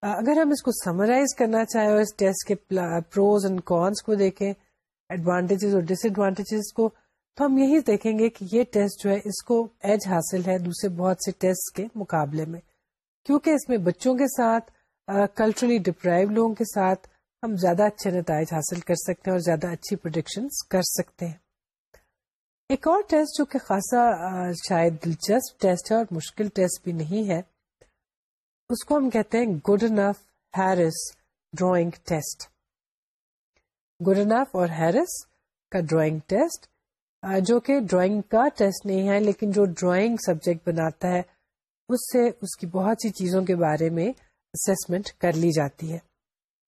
اگر ہم اس کو سمرائز کرنا چاہیں اور اس ٹیسٹ کے پروز اینڈ کونس کو دیکھیں، ایڈوانٹیجز اور ڈس ایڈوانٹیجز کو، تو ہم یہی دیکھیں گے کہ یہ ٹیسٹ جو ہے، اس کو ایج حاصل ہے دوسرے بہت سے ٹیسٹ کے مقابلے میں۔ کیونکہ اس میں بچوں کے ساتھ کلچرلی ڈپرائو لوگوں کے ساتھ ہم زیادہ اچھے نتائج حاصل کر سکتے ہیں اور زیادہ اچھی پروڈکشن کر سکتے ہیں۔ ایک اور ٹیسٹ جو کہ خاصا شاید دلچسپ ٹیسٹ ہے اور مشکل ٹیسٹ بھی نہیں ہے، اس کو ہم کہتے ہیں Goodenough Harris drawing test. Good enough اور ہیرس کا ڈرائنگ ٹیسٹ جو کہ ڈرائنگ کا ٹیسٹ نہیں ہے، لیکن جو ڈرائنگ سبجیکٹ بناتا ہے، اس سے اس کی بہت سی چیزوں کے بارے میں اسسمنٹ کر لی جاتی ہے۔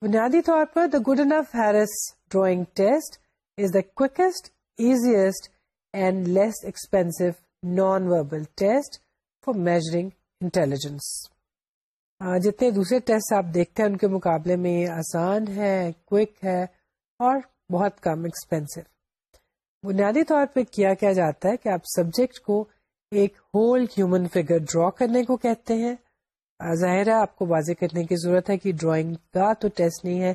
بنیادی طور پر the Goodenough Harris drawing test is the quickest easiest and less expensive non verbal test for measuring intelligence جتنے دوسرے ٹیسٹ آپ دیکھتے ہیں، ان کے مقابلے میں یہ آسان ہے کوئک ہے اور بہت کم ایکسپینسو بنیادی طور پہ کیا کیا جاتا ہے کہ آپ سبجیکٹ کو ایک ہول ہیومن فگر ڈرا کرنے کو کہتے ہیں۔ ظاہر ہے، آپ کو واضح کرنے کی ضرورت ہے کہ ڈرائنگ کا تو ٹیسٹ نہیں ہے،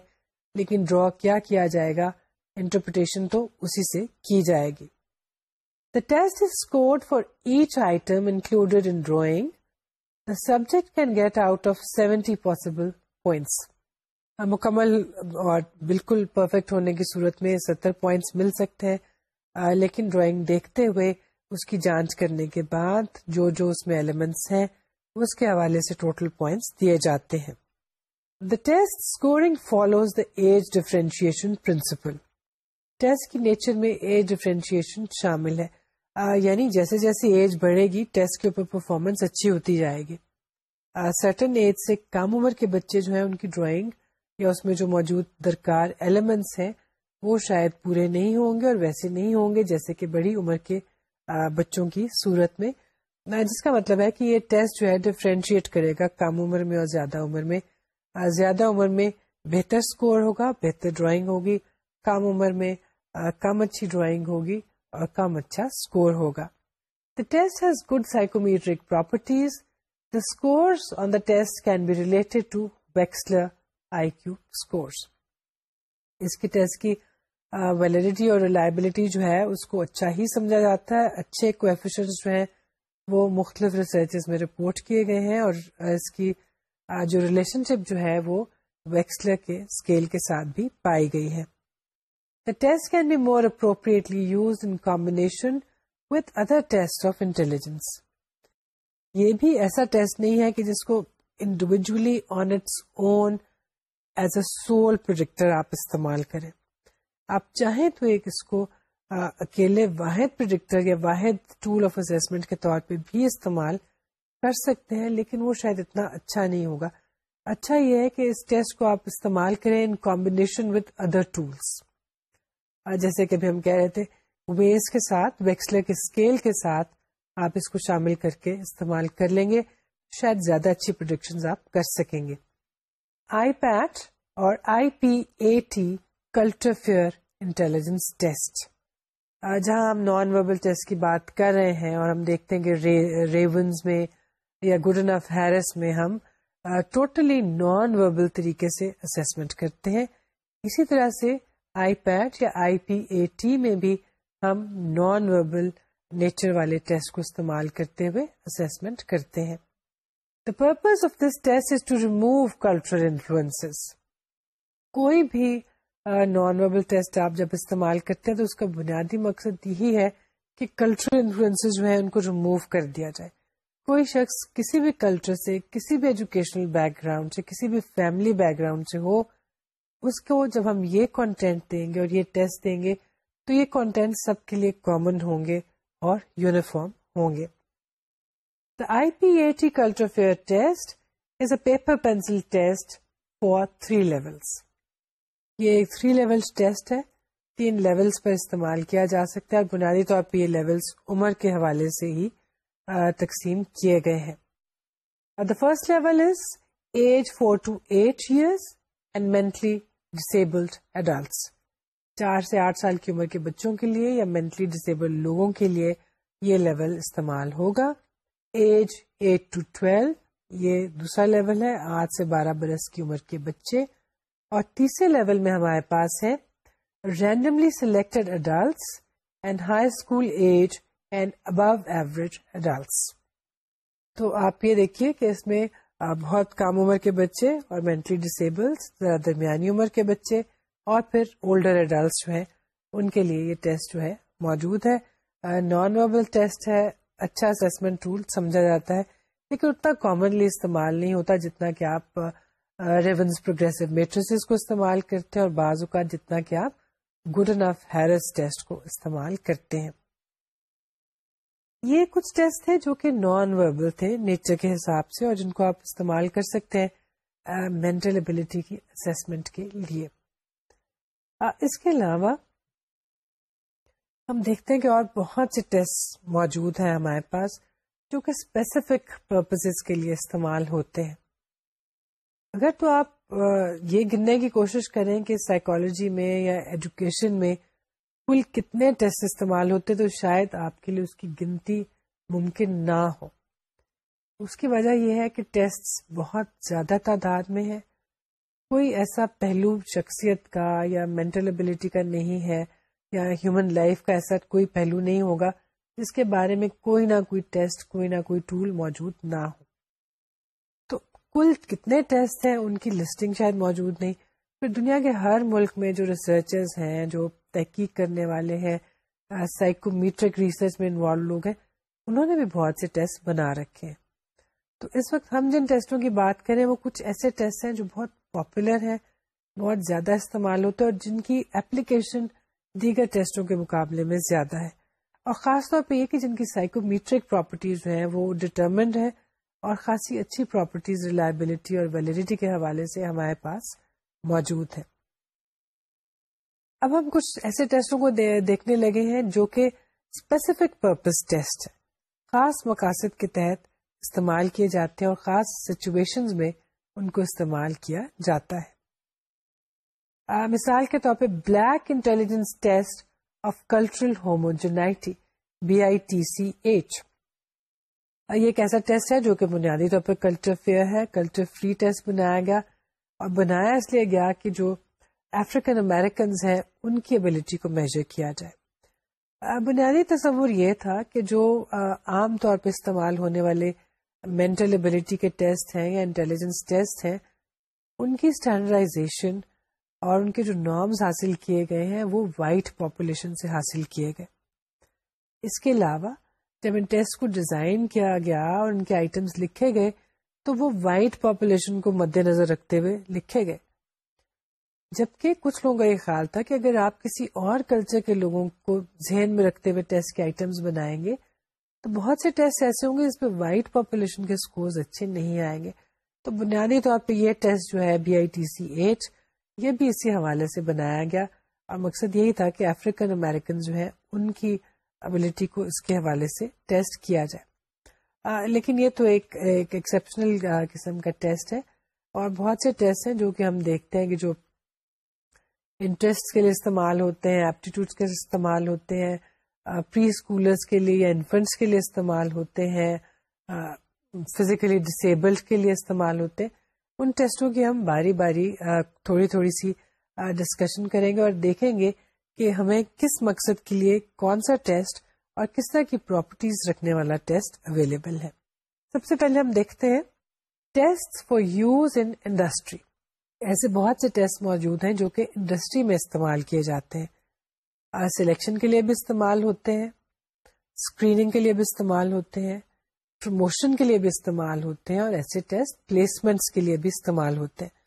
لیکن ڈرا کیا کیا جائے گا انٹرپریٹیشن تو اسی سے کی جائے گی۔ The test is scored for each item included in drawing the subject can get out of seventy possible points مکمل اور بالکل پرفیکٹ ہونے کی صورت میں ستر پوائنٹس مل سکتے ہیں لیکن ڈرائنگ دیکھتے ہوئے اس کی جانچ کرنے کے بعد جو جو اس میں ایلیمنٹس ہیں اس کے حوالے سے ٹوٹل پوائنٹس دیے جاتے ہیں the test scoring follows the age differentiation principle test کی نیچر میں ایج ڈفرینشیشن شامل ہے یعنی جیسے جیسے ایج بڑھے گی ٹیسٹ کے اوپر پرفارمنس اچھی ہوتی جائے گی۔ سرٹن ایج سے کم عمر کے بچے جو ہیں، ان کی ڈرائنگ یا اس میں جو موجود درکار ایلیمنٹس ہیں، وہ شاید پورے نہیں ہوں گے اور ویسے نہیں ہوں گے، جیسے کہ بڑی عمر کے بچوں کی صورت میں۔ جس کا مطلب ہے کہ یہ ٹیسٹ جو ہے ڈفرینشیٹ کرے گا کم عمر میں اور زیادہ عمر میں۔ زیادہ عمر میں بہتر اسکور ہوگا، بہتر ڈرائنگ ہوگی۔ کم عمر میں کم اچھی ڈرائنگ ہوگی۔ اور کم اچھا اسکور ہوگا۔ The test has good psychometric properties the score on the test can be related to Wechsler I Q scores اس کی ٹیسٹ کی ویلڈیٹی اور ریلائبلٹی جو ہے، اس کو اچھا ہی سمجھا جاتا ہے۔ اچھے کوفیشن جو ہیں، وہ مختلف ریسرچ میں رپورٹ کیے گئے ہیں اور اس کی جو ریلیشن شپ جو ہے، وہ ویکسلر کے اسکیل کے ساتھ بھی پائی گئی ہے۔ The test can be more appropriately use in combination with other test of intelligence یہ بھی ایسا ٹیسٹ نہیں ہے کہ جس کو individually on its own as a sole predictor آپ استعمال کریں۔ آپ چاہیں تو ایک اس کو اکیلے واحد پروجیکٹر یا واحد ٹول آف اسسمنٹ کے طور پہ بھی استعمال کر سکتے ہیں، لیکن وہ شاید اتنا اچھا نہیں ہوگا۔ اچھا یہ ہے کہ اس ٹیسٹ کو آپ استعمال کریں in combination with other tools جیسے کہ ہم کہہ رہے تھے ویز کے ساتھ ویکسلر کے اسکیل کے ساتھ آپ اس کو شامل کر کے استعمال کر لیں گے۔ شاید زیادہ اچھی پروڈکشن آپ کر سکیں گے۔ آئی پیٹ اور I P A T culture fair intelligence test جہاں ہم نان وربل ٹیسٹ کی بات کر رہے ہیں اور ہم دیکھتے ہیں کہ ریونز میں یا گڈ انف ہیرس میں ہم ٹوٹلی نان وربل طریقے سے اسسمنٹ کرتے ہیں۔ اسی طرح سے آئی پیڈ یا آئی پی اے ٹی میں بھی ہم نان وربل نیچر والے ٹیسٹ کو استعمال کرتے ہوئے اسسمنٹ کرتے ہیں۔ The purpose of this test is to remove cultural influence کوئی بھی نان وربل ٹیسٹ آپ جب استعمال کرتے ہیں تو اس کا بنیادی مقصد یہی ہے کہ کلچرل انفلوئنس جو ہے ان کو ریموو کر دیا جائے۔ کوئی شخص کسی بھی کلچر سے، کسی بھی ایجوکیشنل بیک گراؤنڈ سے، کسی بھی فیملی بیک گراؤنڈ سے ہو اس کو جب ہم یہ کانٹینٹ دیں گے اور یہ ٹیسٹ دیں گے، تو یہ کانٹینٹ سب کے لیے کامن ہوں گے اور یونیفارم ہوں گے۔ The I P A T culture fair test is a paper pencil test for three levels یہ ایک تھری لیول ٹیسٹ ہے۔ تین لیولس پر استعمال کیا جا سکتا ہے۔ اور بنیادی طور پہ یہ لیولس عمر کے حوالے سے ہی تقسیم کیے گئے ہیں۔ The first level is age four to eight years and mentally disabled adults چار سے آٹھ سال کی عمر کے بچوں کے لیے یا مینٹلی ڈسیبلڈ لوگوں کے لیے یہ لیول استعمال ہوگا. ایج ایٹ ٹو ٹویلو یہ دوسرا لیول ہے. آٹھ سے بارہ برس کی عمر کے بچے. اور تیسرے لیول میں ہمارے پاس ہے randomly selected adults and high school age and above average adults تو آپ یہ دیکھیے کہ اس میں بہت کم عمر کے بچے اور مینٹلی ڈسیبل ذرا درمیانی عمر کے بچے اور پھر اولڈر ایڈلٹس جو ہیں، ان کے لیے یہ ٹیسٹ جو ہے موجود ہے۔ نان ویبل ٹیسٹ ہے اچھا اسسمنٹ ٹول سمجھا جاتا ہے، لیکن اتنا کامنلی استعمال نہیں ہوتا جتنا کہ آپ ریونس پروگرسو میٹریس کو استعمال کرتے ہیں اور بعض اوقات جتنا کہ آپ گڈ انف ہیرس ٹیسٹ کو استعمال کرتے ہیں۔ یہ کچھ ٹیسٹ تھے جو کہ نان وربل تھے نیچر کے حساب سے اور جن کو آپ استعمال کر سکتے ہیں مینٹل ابلیٹی کی اسسمنٹ کے لیے۔ اس کے علاوہ ہم دیکھتے ہیں کہ اور بہت سے ٹیسٹ موجود ہیں ہمارے پاس جو کہ اسپیسیفک پرپز کے لیے استعمال ہوتے ہیں۔ اگر تو آپ یہ گننے کی کوشش کریں کہ سائیکالوجی میں یا ایجوکیشن میں کل کتنے ٹیسٹ استعمال ہوتے تو شاید آپ کے لیے اس کی گنتی ممکن نہ ہو۔ اس کی وجہ یہ ہے کہ ٹیسٹ بہت زیادہ تعداد میں ہے کوئی ایسا پہلو شخصیت کا یا مینٹل ابلیٹی کا نہیں ہے یا ہیومن لائف کا ایسا کوئی پہلو نہیں ہوگا جس کے بارے میں کوئی نہ کوئی ٹیسٹ، کوئی نہ کوئی ٹول موجود نہ ہو۔ تو کل کتنے ٹیسٹ ہیں؟ ان کی لسٹنگ شاید موجود نہیں۔ پھر دنیا کے ہر ملک میں جو ریسرچرز ہیں، جو تحقیق کرنے والے ہیں سائیکومیٹرک ریسرچ میں انوالو لوگ ہیں، انہوں نے بھی بہت سے ٹیسٹ بنا رکھے ہیں۔ تو اس وقت ہم جن ٹیسٹوں کی بات کریں، وہ کچھ ایسے ٹیسٹ ہیں جو بہت پاپولر ہیں، بہت زیادہ استعمال ہوتے ہیں اور جن کی اپلیکیشن دیگر ٹیسٹوں کے مقابلے میں زیادہ ہے۔ اور خاص طور پہ یہ کہ جن کی سائیکومیٹرک پراپرٹیز جو ہیں، وہ ڈٹرمنڈ ہے اور خاصی اچھی پراپرٹیز ریلائبلٹی اور ویلڈیٹی کے حوالے سے ہمارے پاس موجود ہے اب ہم کچھ ایسے ٹیسٹوں کو دیکھنے لگے ہیں جو کہ اسپیسیفک پرپز ٹیسٹ خاص مقاصد کے تحت استعمال کیے جاتے ہیں اور خاص سچویشن میں ان کو استعمال کیا جاتا ہے۔ مثال کے طور پہ black intelligence test of cultural homogeneity B I T C H یہ ایک ایسا ٹیسٹ ہے جو کہ بنیادی طور پر کلچر فیئر ہے کلچر فری ٹیسٹ بنایا گیا اور بنایا اس لیے گیا کہ جو افریقن امیرکنز ہیں، ان کی ابلیٹی کو میجر کیا جائے۔ بنیادی تصور یہ تھا کہ جو عام طور پہ استعمال ہونے والے مینٹل ابلیٹی کے ٹیسٹ ہیں یا انٹیلیجنس ٹیسٹ ہیں، ان کی اسٹینڈرڈائزیشن اور ان کے جو نارمز حاصل کیے گئے ہیں، وہ وائٹ پاپولیشن سے حاصل کیے گئے۔ اس کے علاوہ، جب ان ٹیسٹ کو ڈیزائن کیا گیا اور ان کے آئٹمس لکھے گئے، تو وہ وائٹ پاپولیشن کو مد نظر رکھتے ہوئے لکھے گئے۔ جبکہ کچھ لوگوں کا یہ خیال تھا کہ اگر آپ کسی اور کلچر کے لوگوں کو ذہن میں رکھتے ہوئے ٹیسٹ کے آئٹمس بنائیں گے تو بہت سے ٹیسٹ ایسے ہوں گے جس پہ وائٹ پاپولیشن کے اسکورز اچھے نہیں آئیں گے۔ تو بنیادی طور پہ یہ ٹیسٹ جو ہے B I T C H یہ بھی اسی حوالے سے بنایا گیا۔ اور مقصد یہی تھا کہ افریقن امیرکن جو ہے ان کی ابلٹی کو اس کے حوالے سے ٹیسٹ کیا جائے۔ آ, لیکن یہ تو ایک ایکسپشنل قسم کا ٹیسٹ ہے۔ اور بہت سے ٹیسٹ ہیں جو کہ ہم دیکھتے ہیں کہ جو انٹرسٹ کے لیے استعمال ہوتے ہیں ایپٹیٹیوڈ کے استعمال ہوتے ہیں پری اسکولرس کے لیے یا انفنٹس کے لیے استعمال ہوتے ہیں فزیکلی ڈسیبلڈ کے لیے استعمال ہوتے ہیں۔ ان ٹیسٹوں کی ہم باری باری تھوڑی تھوڑی سی ڈسکشن کریں گے اور دیکھیں گے کہ ہمیں کس مقصد کے لیے کون سا ٹیسٹ اور کس طرح کی پراپرٹیز رکھنے والا ٹیسٹ اویلیبل ہے۔ سب سے پہلے ہم دیکھتے ہیں test for use in industry ایسے بہت سے ٹیسٹ موجود ہیں جو کہ انڈسٹری میں استعمال کیے جاتے ہیں۔ سلیکشن کے لیے بھی استعمال ہوتے ہیں اسکریننگ کے لیے بھی استعمال ہوتے ہیں، پروموشن کے لیے بھی استعمال ہوتے ہیں اور ایسے ٹیسٹ پلیسمنٹس کے لیے بھی استعمال ہوتے ہیں۔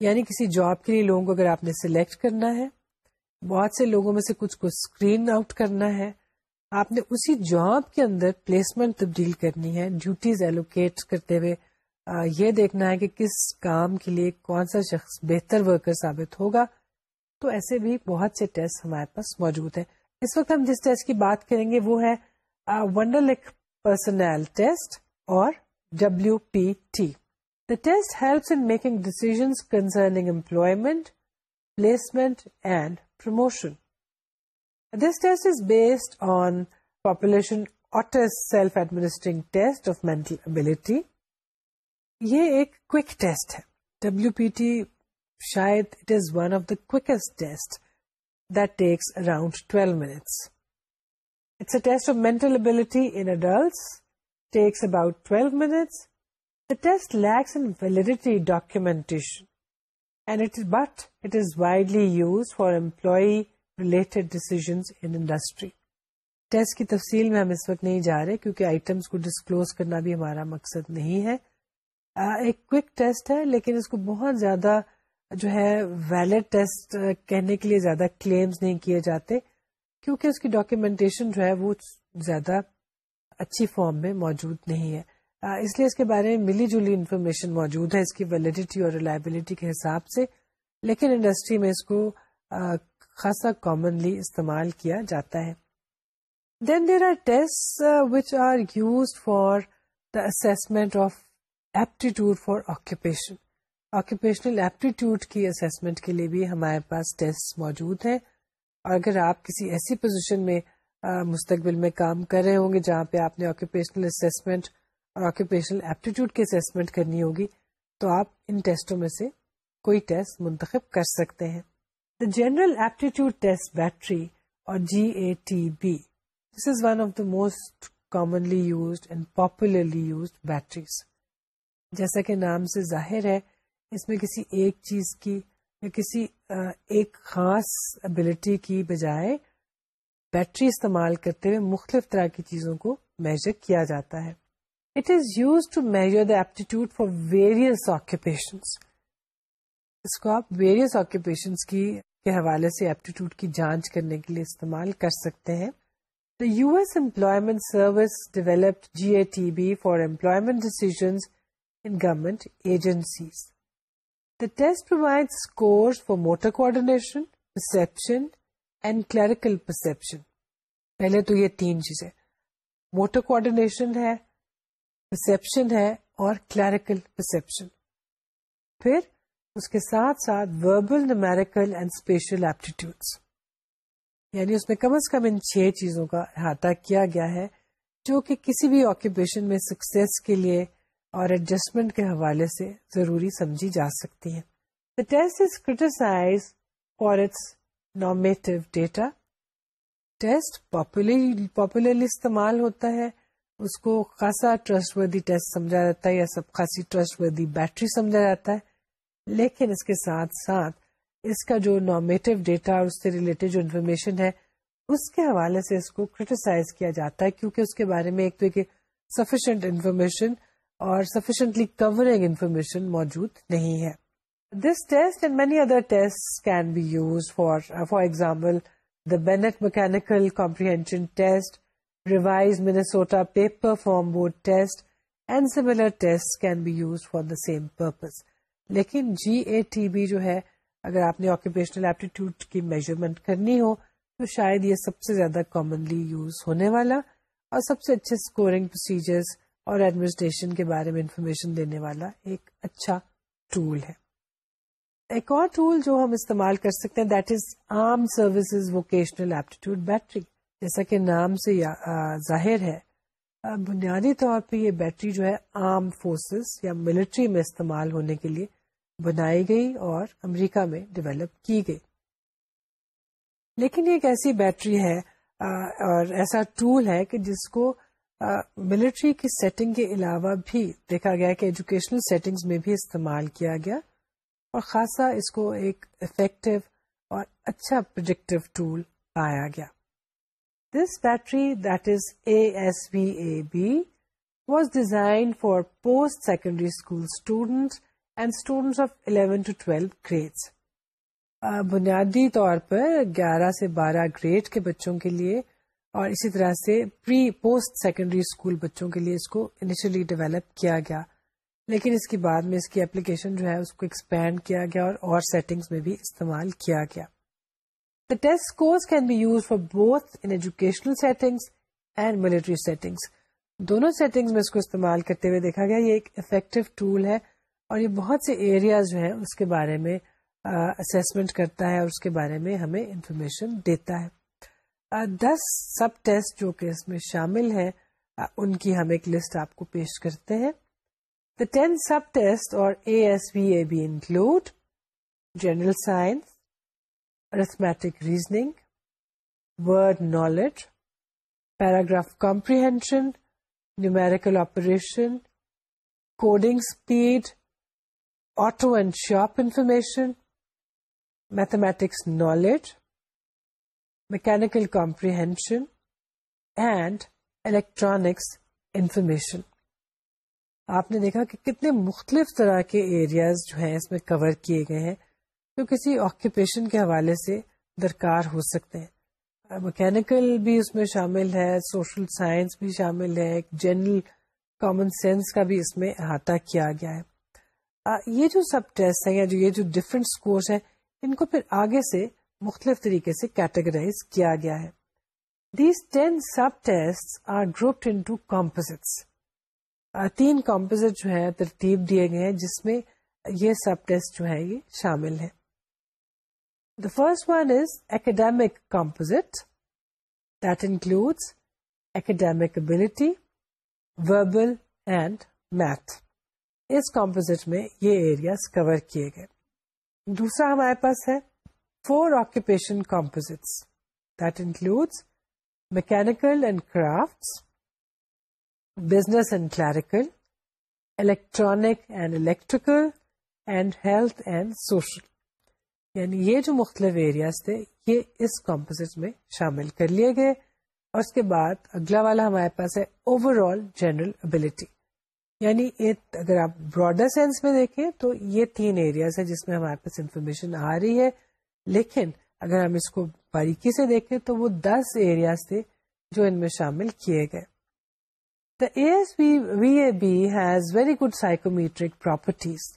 یعنی کسی جاب کے لیے لوگوں کو اگر آپ نے سلیکٹ کرنا ہے، بہت سے لوگوں میں سے کچھ کو اسکرین آؤٹ کرنا ہے۔ آپ نے اسی جاب کے اندر پلیسمنٹ تبدیل کرنی ہے، ڈیوٹیز ایلوکیٹ کرتے ہوئے یہ دیکھنا ہے کہ کس کام کے لیے کون سا شخص بہتر ورکر ثابت ہوگا۔ تو ایسے بھی بہت سے ٹیسٹ ہمارے پاس موجود ہیں۔ اس وقت ہم جس ٹیسٹ کی بات کریں گے وہ ہے ونڈر لک پرسنل ٹیسٹ اور W P T the test helps in making decisions concerning employment placement and promotion this test is based on population self administering test of mental ability یہ ایک quick test ہے۔ W P T شاید it is one of the quickest test that takes around twelve minutes it's a test of mental ability in adults takes about twelve minutes the test lacks in validity documentation and it but it is widely use for employee related decisions industry test کی تفصیل میں ہم اس وقت نہیں جا رہے کیونکہ items کو ڈسکلوز کرنا بھی ہمارا مقصد نہیں ہے۔ ایک کوک ٹیسٹ ہے، لیکن اس کو بہت زیادہ جو ہے ویلڈ ٹیسٹ کہنے کے لیے زیادہ کلیمز نہیں کیے جاتے، کیونکہ اس کی ڈاکیومینٹیشن جو ہے وہ زیادہ اچھی فارم میں موجود نہیں ہے۔ اس لیے اس کے بارے میں ملی جلی انفارمیشن موجود ہے اس کی ویلڈیٹی اور ریلائبلٹی کے حساب سے، لیکن انڈسٹری میں اس کو خاصا کامنلی استعمال کیا جاتا ہے۔ Then there are test which are use for the assessment of aptitude for occupation occupational aptitude کی اسسمنٹ کے لیے بھی ہمارے پاس ٹیسٹ موجود ہیں۔ اور اگر آپ کسی ایسی پوزیشن میں مستقبل میں کام کر رہے ہوں گے جہاں پہ آپ نے آکوپیشنل اسسمنٹ اور آکوپیشنل ایپٹیٹیوڈ کی اسسمنٹ کرنی ہوگی، تو آپ ان ٹیسٹوں میں سے کوئی ٹیسٹ منتخب کر سکتے ہیں۔ The general aptitude test battery اور G A T B this is one of the most commonly used and popularly used batteries جیسا کہ نام سے ظاہر ہے، اس میں کسی ایک چیز کی یا کسی ایک خاص ابلٹی کی بجائے بیٹری استعمال کرتے ہوئے مختلف طرح کی چیزوں کو میجر کیا جاتا ہے۔ It is use to measure the aptitude for various occupation اس کو آپ ویریئس آکوپیشن کی، کے حوالے سے ایپٹیٹیوڈ کی جانچ کرنے کے لیے استعمال کر سکتے ہیں۔ The U S employment service developed G A T B for employment decisions in government agencies. The test provides scores for motor coordination, perception and clerical perception. پہلے تو یہ تین چیزیں موٹر کوآڈینیشن ہے پرسپشن ہے اور کلیریکل پرسپشن پھر اس کے ساتھ ساتھ verbal numerical and spatial aptitudes یعنی اس میں کم از کم ان چھ چیزوں کا احاطہ کیا گیا ہے جو کہ کسی بھی آکوپیشن میں سکسیس کے لیے اور ایڈجسٹمنٹ کے حوالے سے ضروری سمجھی جا سکتی ہے۔ The test is criticise for its normative data test popularly استعمال ہوتا ہے۔ اس کو خاصا ٹرسٹ وردی ٹیسٹ سمجھا جاتا ہے یا سب خاصی ٹرسٹ وردی بیٹری سمجھا جاتا ہے۔ لیکن اس کے ساتھ ساتھ اس کا جو نارمیٹو ڈیٹا اور اس سے ریلیٹڈ جو انفارمیشن ہے، اس کے حوالے سے اس کو کریٹیسائز کیا جاتا ہے کیونکہ اس کے بارے میں ایک تو کہ سفیشینٹ انفارمیشن اور سفیشنٹلی کورنگ انفارمیشن موجود نہیں ہے۔ This test and many other test can be use for for example the Bennett mechanical comprehension test revised Minnesota paper form board test and similar test can be use for the same purpose لیکن G A T be جو ہے، اگر آپ نے occupational aptitude کی measurement کرنی ہو، تو شاید یہ سب سے زیادہ کامنلی یوز ہونے والا اور سب سے اچھے اسکورنگ پروسیجرز اور ایڈمنسٹریشن کے بارے میں انفارمیشن دینے والا ایک اچھا ٹول ہے۔ ایک اور ٹول جو ہم استعمال کر سکتے ہیں that is arm services vocational aptitude battery جیسا کہ نام سے ظاہر ہے بنیادی طور پہ یہ بیٹری جو ہے آرم فورسز یا ملٹری میں استعمال ہونے کے لیے بنائی گئی اور امریکہ میں ڈیولپ کی گئی۔ لیکن یہ ایک ایسی بیٹری ہے اور ایسا ٹول ہے کہ جس کو ملٹری کی سیٹنگ کے علاوہ بھی دیکھا گیا کہ ایجوکیشنل سیٹنگز میں بھی استعمال کیا گیا اور خاصا اس کو ایک افیکٹو اور اچھا پروجیکٹو ٹول پایا گیا۔ This battery that is A S B A B was design for post secondary school students and students of eleven to twelve grades بنیادی طور پر گیارہ سے بارہ گریڈ کے بچوں کے لیے اور اسی طرح سے پری پوسٹ سیکنڈری اسکول بچوں کے لیے اس کو انیشلی ڈیولپ کیا گیا۔ لیکن اس کے بعد میں اس کی اپلیکیشن جو ہے اس کو ایکسپینڈ کیا گیا اور اور سیٹنگز میں بھی استعمال کیا گیا۔ The test scores can be use for both in educational settings and military settings دونوں سیٹنگز میں اس کو استعمال کرتے ہوئے دیکھا گیا، یہ ایک افیکٹو ٹول ہے اور یہ بہت سے ایریاز جو ہیں اس کے بارے میں اسسمنٹ کرتا ہے اور اس کے بارے میں ہمیں انفارمیشن دیتا ہے۔ دس سب ٹیسٹ جو کہ اس میں شامل ہیں ان کی ہم ایک لسٹ آپ کو پیش کرتے ہیں۔ دا ٹین سب ٹیسٹ اور A S B A B include general science arithmetic reasoning word knowledge paragraph comprehension numerical operation coding speed auto and shop information mathematics knowledge mechanical comprehension and electronics information آپ نے دیکھا کہ کتنے مختلف طرح کے areas جو ہیں اس میں کور کیے گئے ہیں جو کسی آکوپیشن کے حوالے سے درکار ہو سکتے ہیں۔ مکینکل بھی اس میں شامل ہے سوشل سائنس بھی شامل ہے، ایک جنرل کامن سینس کا بھی اس میں احاطہ کیا گیا ہے۔ یہ جو سب ٹیسٹ ہیں یا جو یہ جو ڈفرینٹ اسکورس ہیں، ان کو پھر آگے سے مختلف طریقے سے کیٹیگرائز کیا گیا ہے۔ These ten subtest are grouped into composites تین کمپوزٹ جو ہے ترتیب دیے گئے ہیں، جس میں یہ سب ٹیسٹ جو ہے یہ شامل ہے the first one is academic composite that includes academic ability verbal and math us composite میں یہ ایریاز کور کیے گئے۔ دوسرا ہمارے پاس ہے four occupation composites that includes mechanical and crafts business and clerical electronic and electrical and health and social یعنی یہ جو مختلف ایریاز تھے، یہ اس کمپوزٹ میں شامل کر لیے گئے۔ اور اس کے بعد اگلا والا ہمارے پاس ہے اوور آل جنرل ابلٹی یعنی اگر آپ براڈر سینس میں دیکھیں تو یہ تین ایریاز ہے جس میں ہمارے پاس انفارمیشن آ رہی ہے۔ لیکن اگر ہم اس کو باریکی سے دیکھیں تو وہ دس ایریاز تھے جو ان میں شامل کیے گئے۔ The S V A B has very good psychometric properties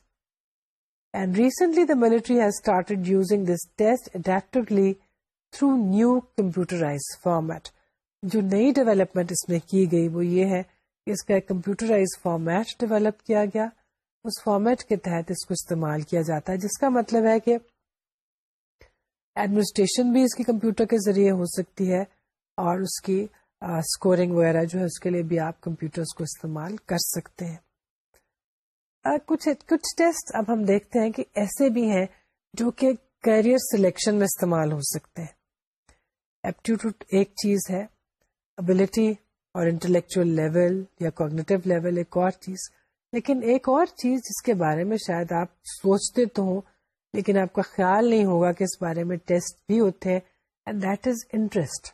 and recently the military has started using this test adaptively through new computerize format جو نئی ڈیولپمنٹ اس میں کی گئی وہ یہ ہے کہ اس کا ایک کمپیوٹرائز فارمیٹ ڈیولپ کیا گیا۔ اس فارمیٹ کے تحت اس کو استعمال کیا جاتا ہے، جس کا مطلب ہے کہ ایڈمنسٹریشن بھی اس کی کمپیوٹر کے ذریعے ہو سکتی ہے اور اس کی اسکورنگ وغیرہ جو ہے اس کے لیے بھی آپ کمپیوٹر کو استعمال کر سکتے ہیں۔ کچھ کچھ ٹیسٹ اب ہم دیکھتے ہیں کہ ایسے بھی ہیں جو کہ کیریئر سلیکشن میں استعمال ہو سکتے ہیں۔ ایپٹیوڈ ایک چیز ہے ابلٹی اور انٹلیکچل لیول یا کوگنیٹو لیول ایک اور چیز۔ لیکن ایک اور چیز جس کے بارے میں شاید آپ سوچتے تو ہوں لیکن آپ کا خیال نہیں ہوگا کہ اس بارے میں ٹیسٹ بھی ہوتے ہیں اینڈ دیٹ از انٹرسٹ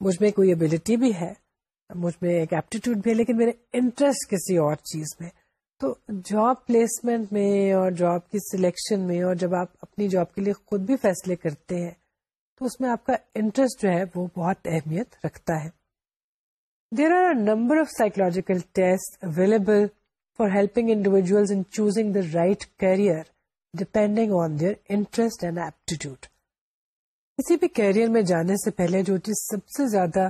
مجھ میں کوئی ابلٹی بھی ہے، مجھ میں ایک ایپٹیٹیوڈ بھی ہے، لیکن میرے انٹرسٹ کسی اور چیز میں۔ تو جاب پلیسمنٹ میں اور جاب کی سلیکشن میں اور جب آپ اپنی جاب کے لیے خود بھی فیصلے کرتے ہیں، تو اس میں آپ کا انٹرسٹ جو ہے وہ بہت اہمیت رکھتا ہے۔ There are number of psychological test available for helping individuals in choosing the right career depending on their interest and aptitude کسی بھی کیریئر میں جانے سے پہلے جو چیز سب سے زیادہ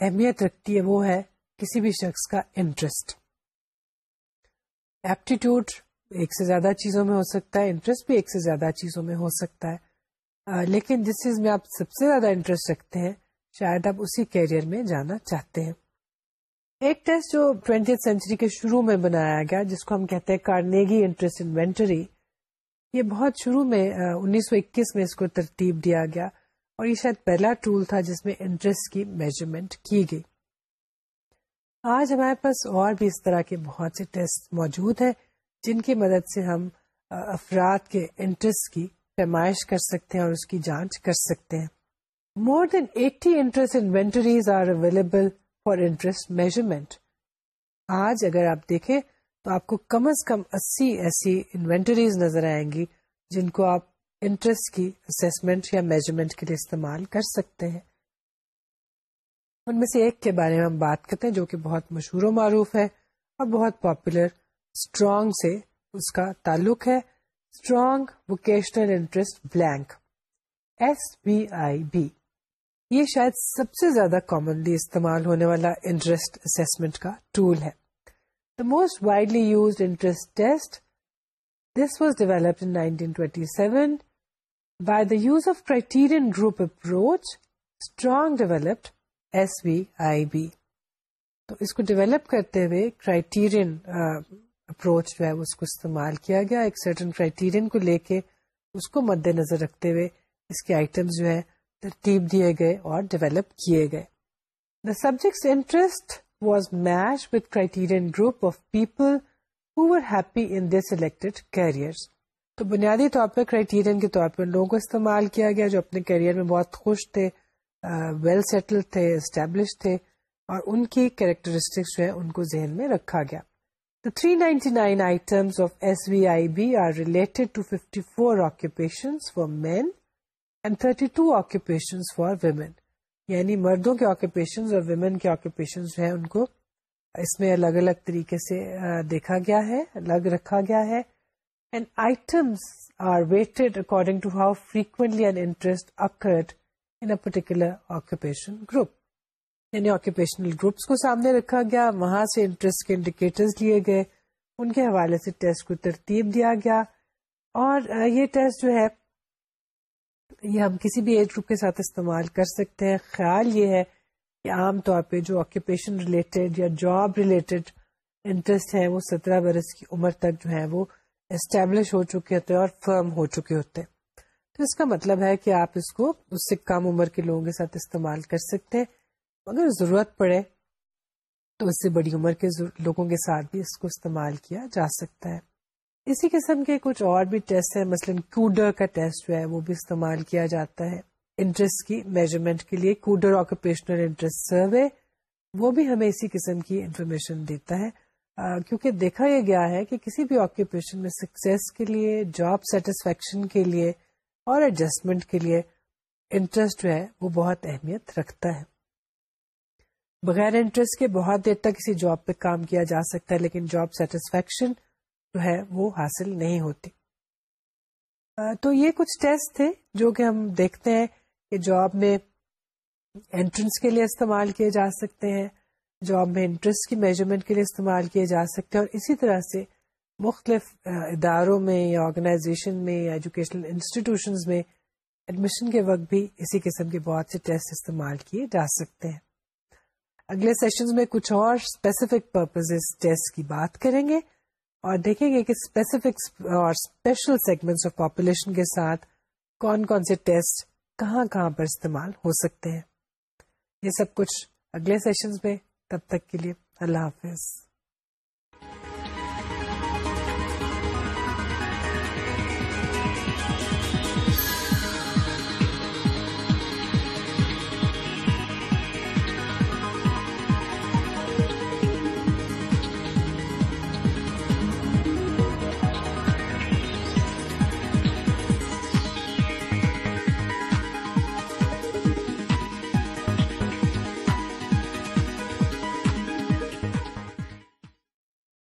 اہمیت رکھتی ہے وہ ہے کسی بھی شخص کا انٹرسٹ ایپٹیٹیوڈ ایک سے زیادہ چیزوں میں ہو سکتا ہے انٹرسٹ بھی ایک سے زیادہ چیزوں میں ہو سکتا ہے۔ لیکن جس چیز میں آپ سب سے زیادہ انٹرسٹ رکھتے ہیں، شاید آپ اسی کیریئر میں جانا چاہتے ہیں۔ ایک ٹیسٹ جو ٹوینٹی سینچری کے شروع میں بنایا گیا، جس کو ہم کہتے ہیں کارنیگی انٹرسٹ انوینٹری، یہ بہت شروع میں انیس سو اکیس میں اس کو ترتیب دیا گیا اور یہ شاید پہلا ٹول تھا جس میں انٹرسٹ کی میجرمنٹ کی گئی۔ آج ہمارے پاس اور بھی اس طرح کے بہت سے ٹیسٹ موجود ہیں جن کی مدد سے ہم افراد کے انٹرسٹ کی پیمائش کر سکتے ہیں اور اس کی جانچ کر سکتے ہیں۔ More than eighty interest inventories are available for interest measurement. آج اگر آپ دیکھیں تو آپ کو کم از کم اسی ایسی انوینٹریز نظر آئیں گی جن کو آپ انٹرسٹ کی اسسمنٹ یا میجرمنٹ کے لیے استعمال کر سکتے ہیں۔ ان میں سے ایک کے بارے میں ہم بات کرتے ہیں جو کہ بہت مشہور و معروف ہے اور بہت پاپولر اسٹرانگ سے اس کا تعلق ہے۔ Strong vocational interest blank S B I B یہ شاید سب سے زیادہ کامنلی استعمال ہونے والا انٹرسٹ اسسمنٹ کا ٹول ہے۔ The most widely used interest test this was developed in 1927 by the use of criterion group approach strong developed S B I B تو اس کو ڈیولپ کرتے ہوئے کرائٹیرین اپروچ uh, جو ہے اس کو استعمال کیا گیا۔ ایک سرٹن کرائٹیرین کو لے کے اس کو مد نظر رکھتے ہوئے اس کے آئٹمس جو ہے ترتیب دیے گئے اور ڈیولپ کیے گئے۔ The subject interest was match with criterion group of people who are happy in they selected career تو بنیادی طور پہ کرائٹیرین کے طور پہ لوگوں کو استعمال کیا گیا جو اپنے کیریئر میں بہت خوش تھے ویل سیٹل تھے اسٹیبلش تھے اور ان کی کیریکٹرسٹکس جو ہے ان کو ذہن میں رکھا گیا۔ The 399 items of SVIB are related to 54 occupations for men and thirty two occupation for women یعنی مردوں کے آکوپیشن اور ویمن کے آکوپیشن جو ہے ان کو. اس میں الگ الگ طریقے سے دیکھا گیا ہے الگ رکھا گیا ہے. And items are weighted according to how frequently and interest occurred in particular occupation group یعنی آکوپیشنل گروپس کو سامنے رکھا گیا، وہاں سے انٹرسٹ کے انڈیکیٹرز لیے گئے، ان کے حوالے سے ٹیسٹ کو ترتیب دیا گیا. اور یہ ٹیسٹ جو ہے یہ ہم کسی بھی ایج گروپ کے ساتھ استعمال کر سکتے ہیں۔ خیال یہ ہے کہ عام طور پہ جو آکوپیشن ریلیٹڈ یا جاب ریلیٹڈ انٹرسٹ ہے وہ سترہ برس کی عمر تک جو ہے وہ اسٹیبلش ہو چکے ہوتے ہیں اور فرم ہو چکے ہوتے ہیں۔ تو اس کا مطلب ہے کہ آپ اس کو اس سے کم عمر کے لوگوں کے ساتھ استعمال کر سکتے ہیں۔ اگر ضرورت پڑے تو اس سے بڑی عمر کے لوگوں کے ساتھ بھی اس کو استعمال کیا جا سکتا ہے۔ اسی قسم کے کچھ اور بھی ٹیسٹ ہیں۔ مثلاً کوڈر کا ٹیسٹ جو ہے وہ بھی استعمال کیا جاتا ہے۔ انٹرسٹ کی میجرمنٹ کے لیے کوڈر آکوپیشنل انٹرسٹ سروے وہ بھی ہمیں اسی قسم کی انفارمیشن دیتا ہے۔ کیونکہ دیکھا یہ گیا ہے کہ کسی بھی آکوپیشن میں سکسیس کے لیے جاب سیٹسفیکشن کے لیے اور ایڈجسٹمنٹ کے لیے انٹرسٹ جو ہے وہ بہت اہمیت رکھتا ہے۔ بغیر انٹرسٹ کے بہت دیر تک کسی جاب پہ کام کیا جا سکتا ہے، لیکن جاب سیٹسفیکشن جو ہے وہ حاصل نہیں ہوتی۔ تو یہ کچھ ٹیسٹ تھے جو کہ ہم دیکھتے ہیں کہ جاب میں انٹرنس کے لیے استعمال کیے جا سکتے ہیں جاب میں انٹرسٹ کی میجرمنٹ کے لیے استعمال کیے جا سکتے ہیں اور اسی طرح سے مختلف اداروں میں یا آرگنائزیشن میں یا ایجوکیشنل انسٹیٹیوشنز میں ایڈمیشن کے وقت بھی اسی قسم کے بہت سے ٹیسٹ استعمال کیے جا سکتے ہیں۔ اگلے سیشن میں کچھ اور اسپیسیفک پرپز ٹیسٹ کی بات کریں گے۔ اور دیکھیں گے کہ اسپیسیفک اور اسپیشل سیگمنٹس آف پاپولیشن کے ساتھ کون کون سے ٹیسٹ کہاں کہاں پر استعمال ہو سکتے ہیں۔ یہ سب کچھ اگلے سیشن میں، تب تک کے لیے اللہ حافظ۔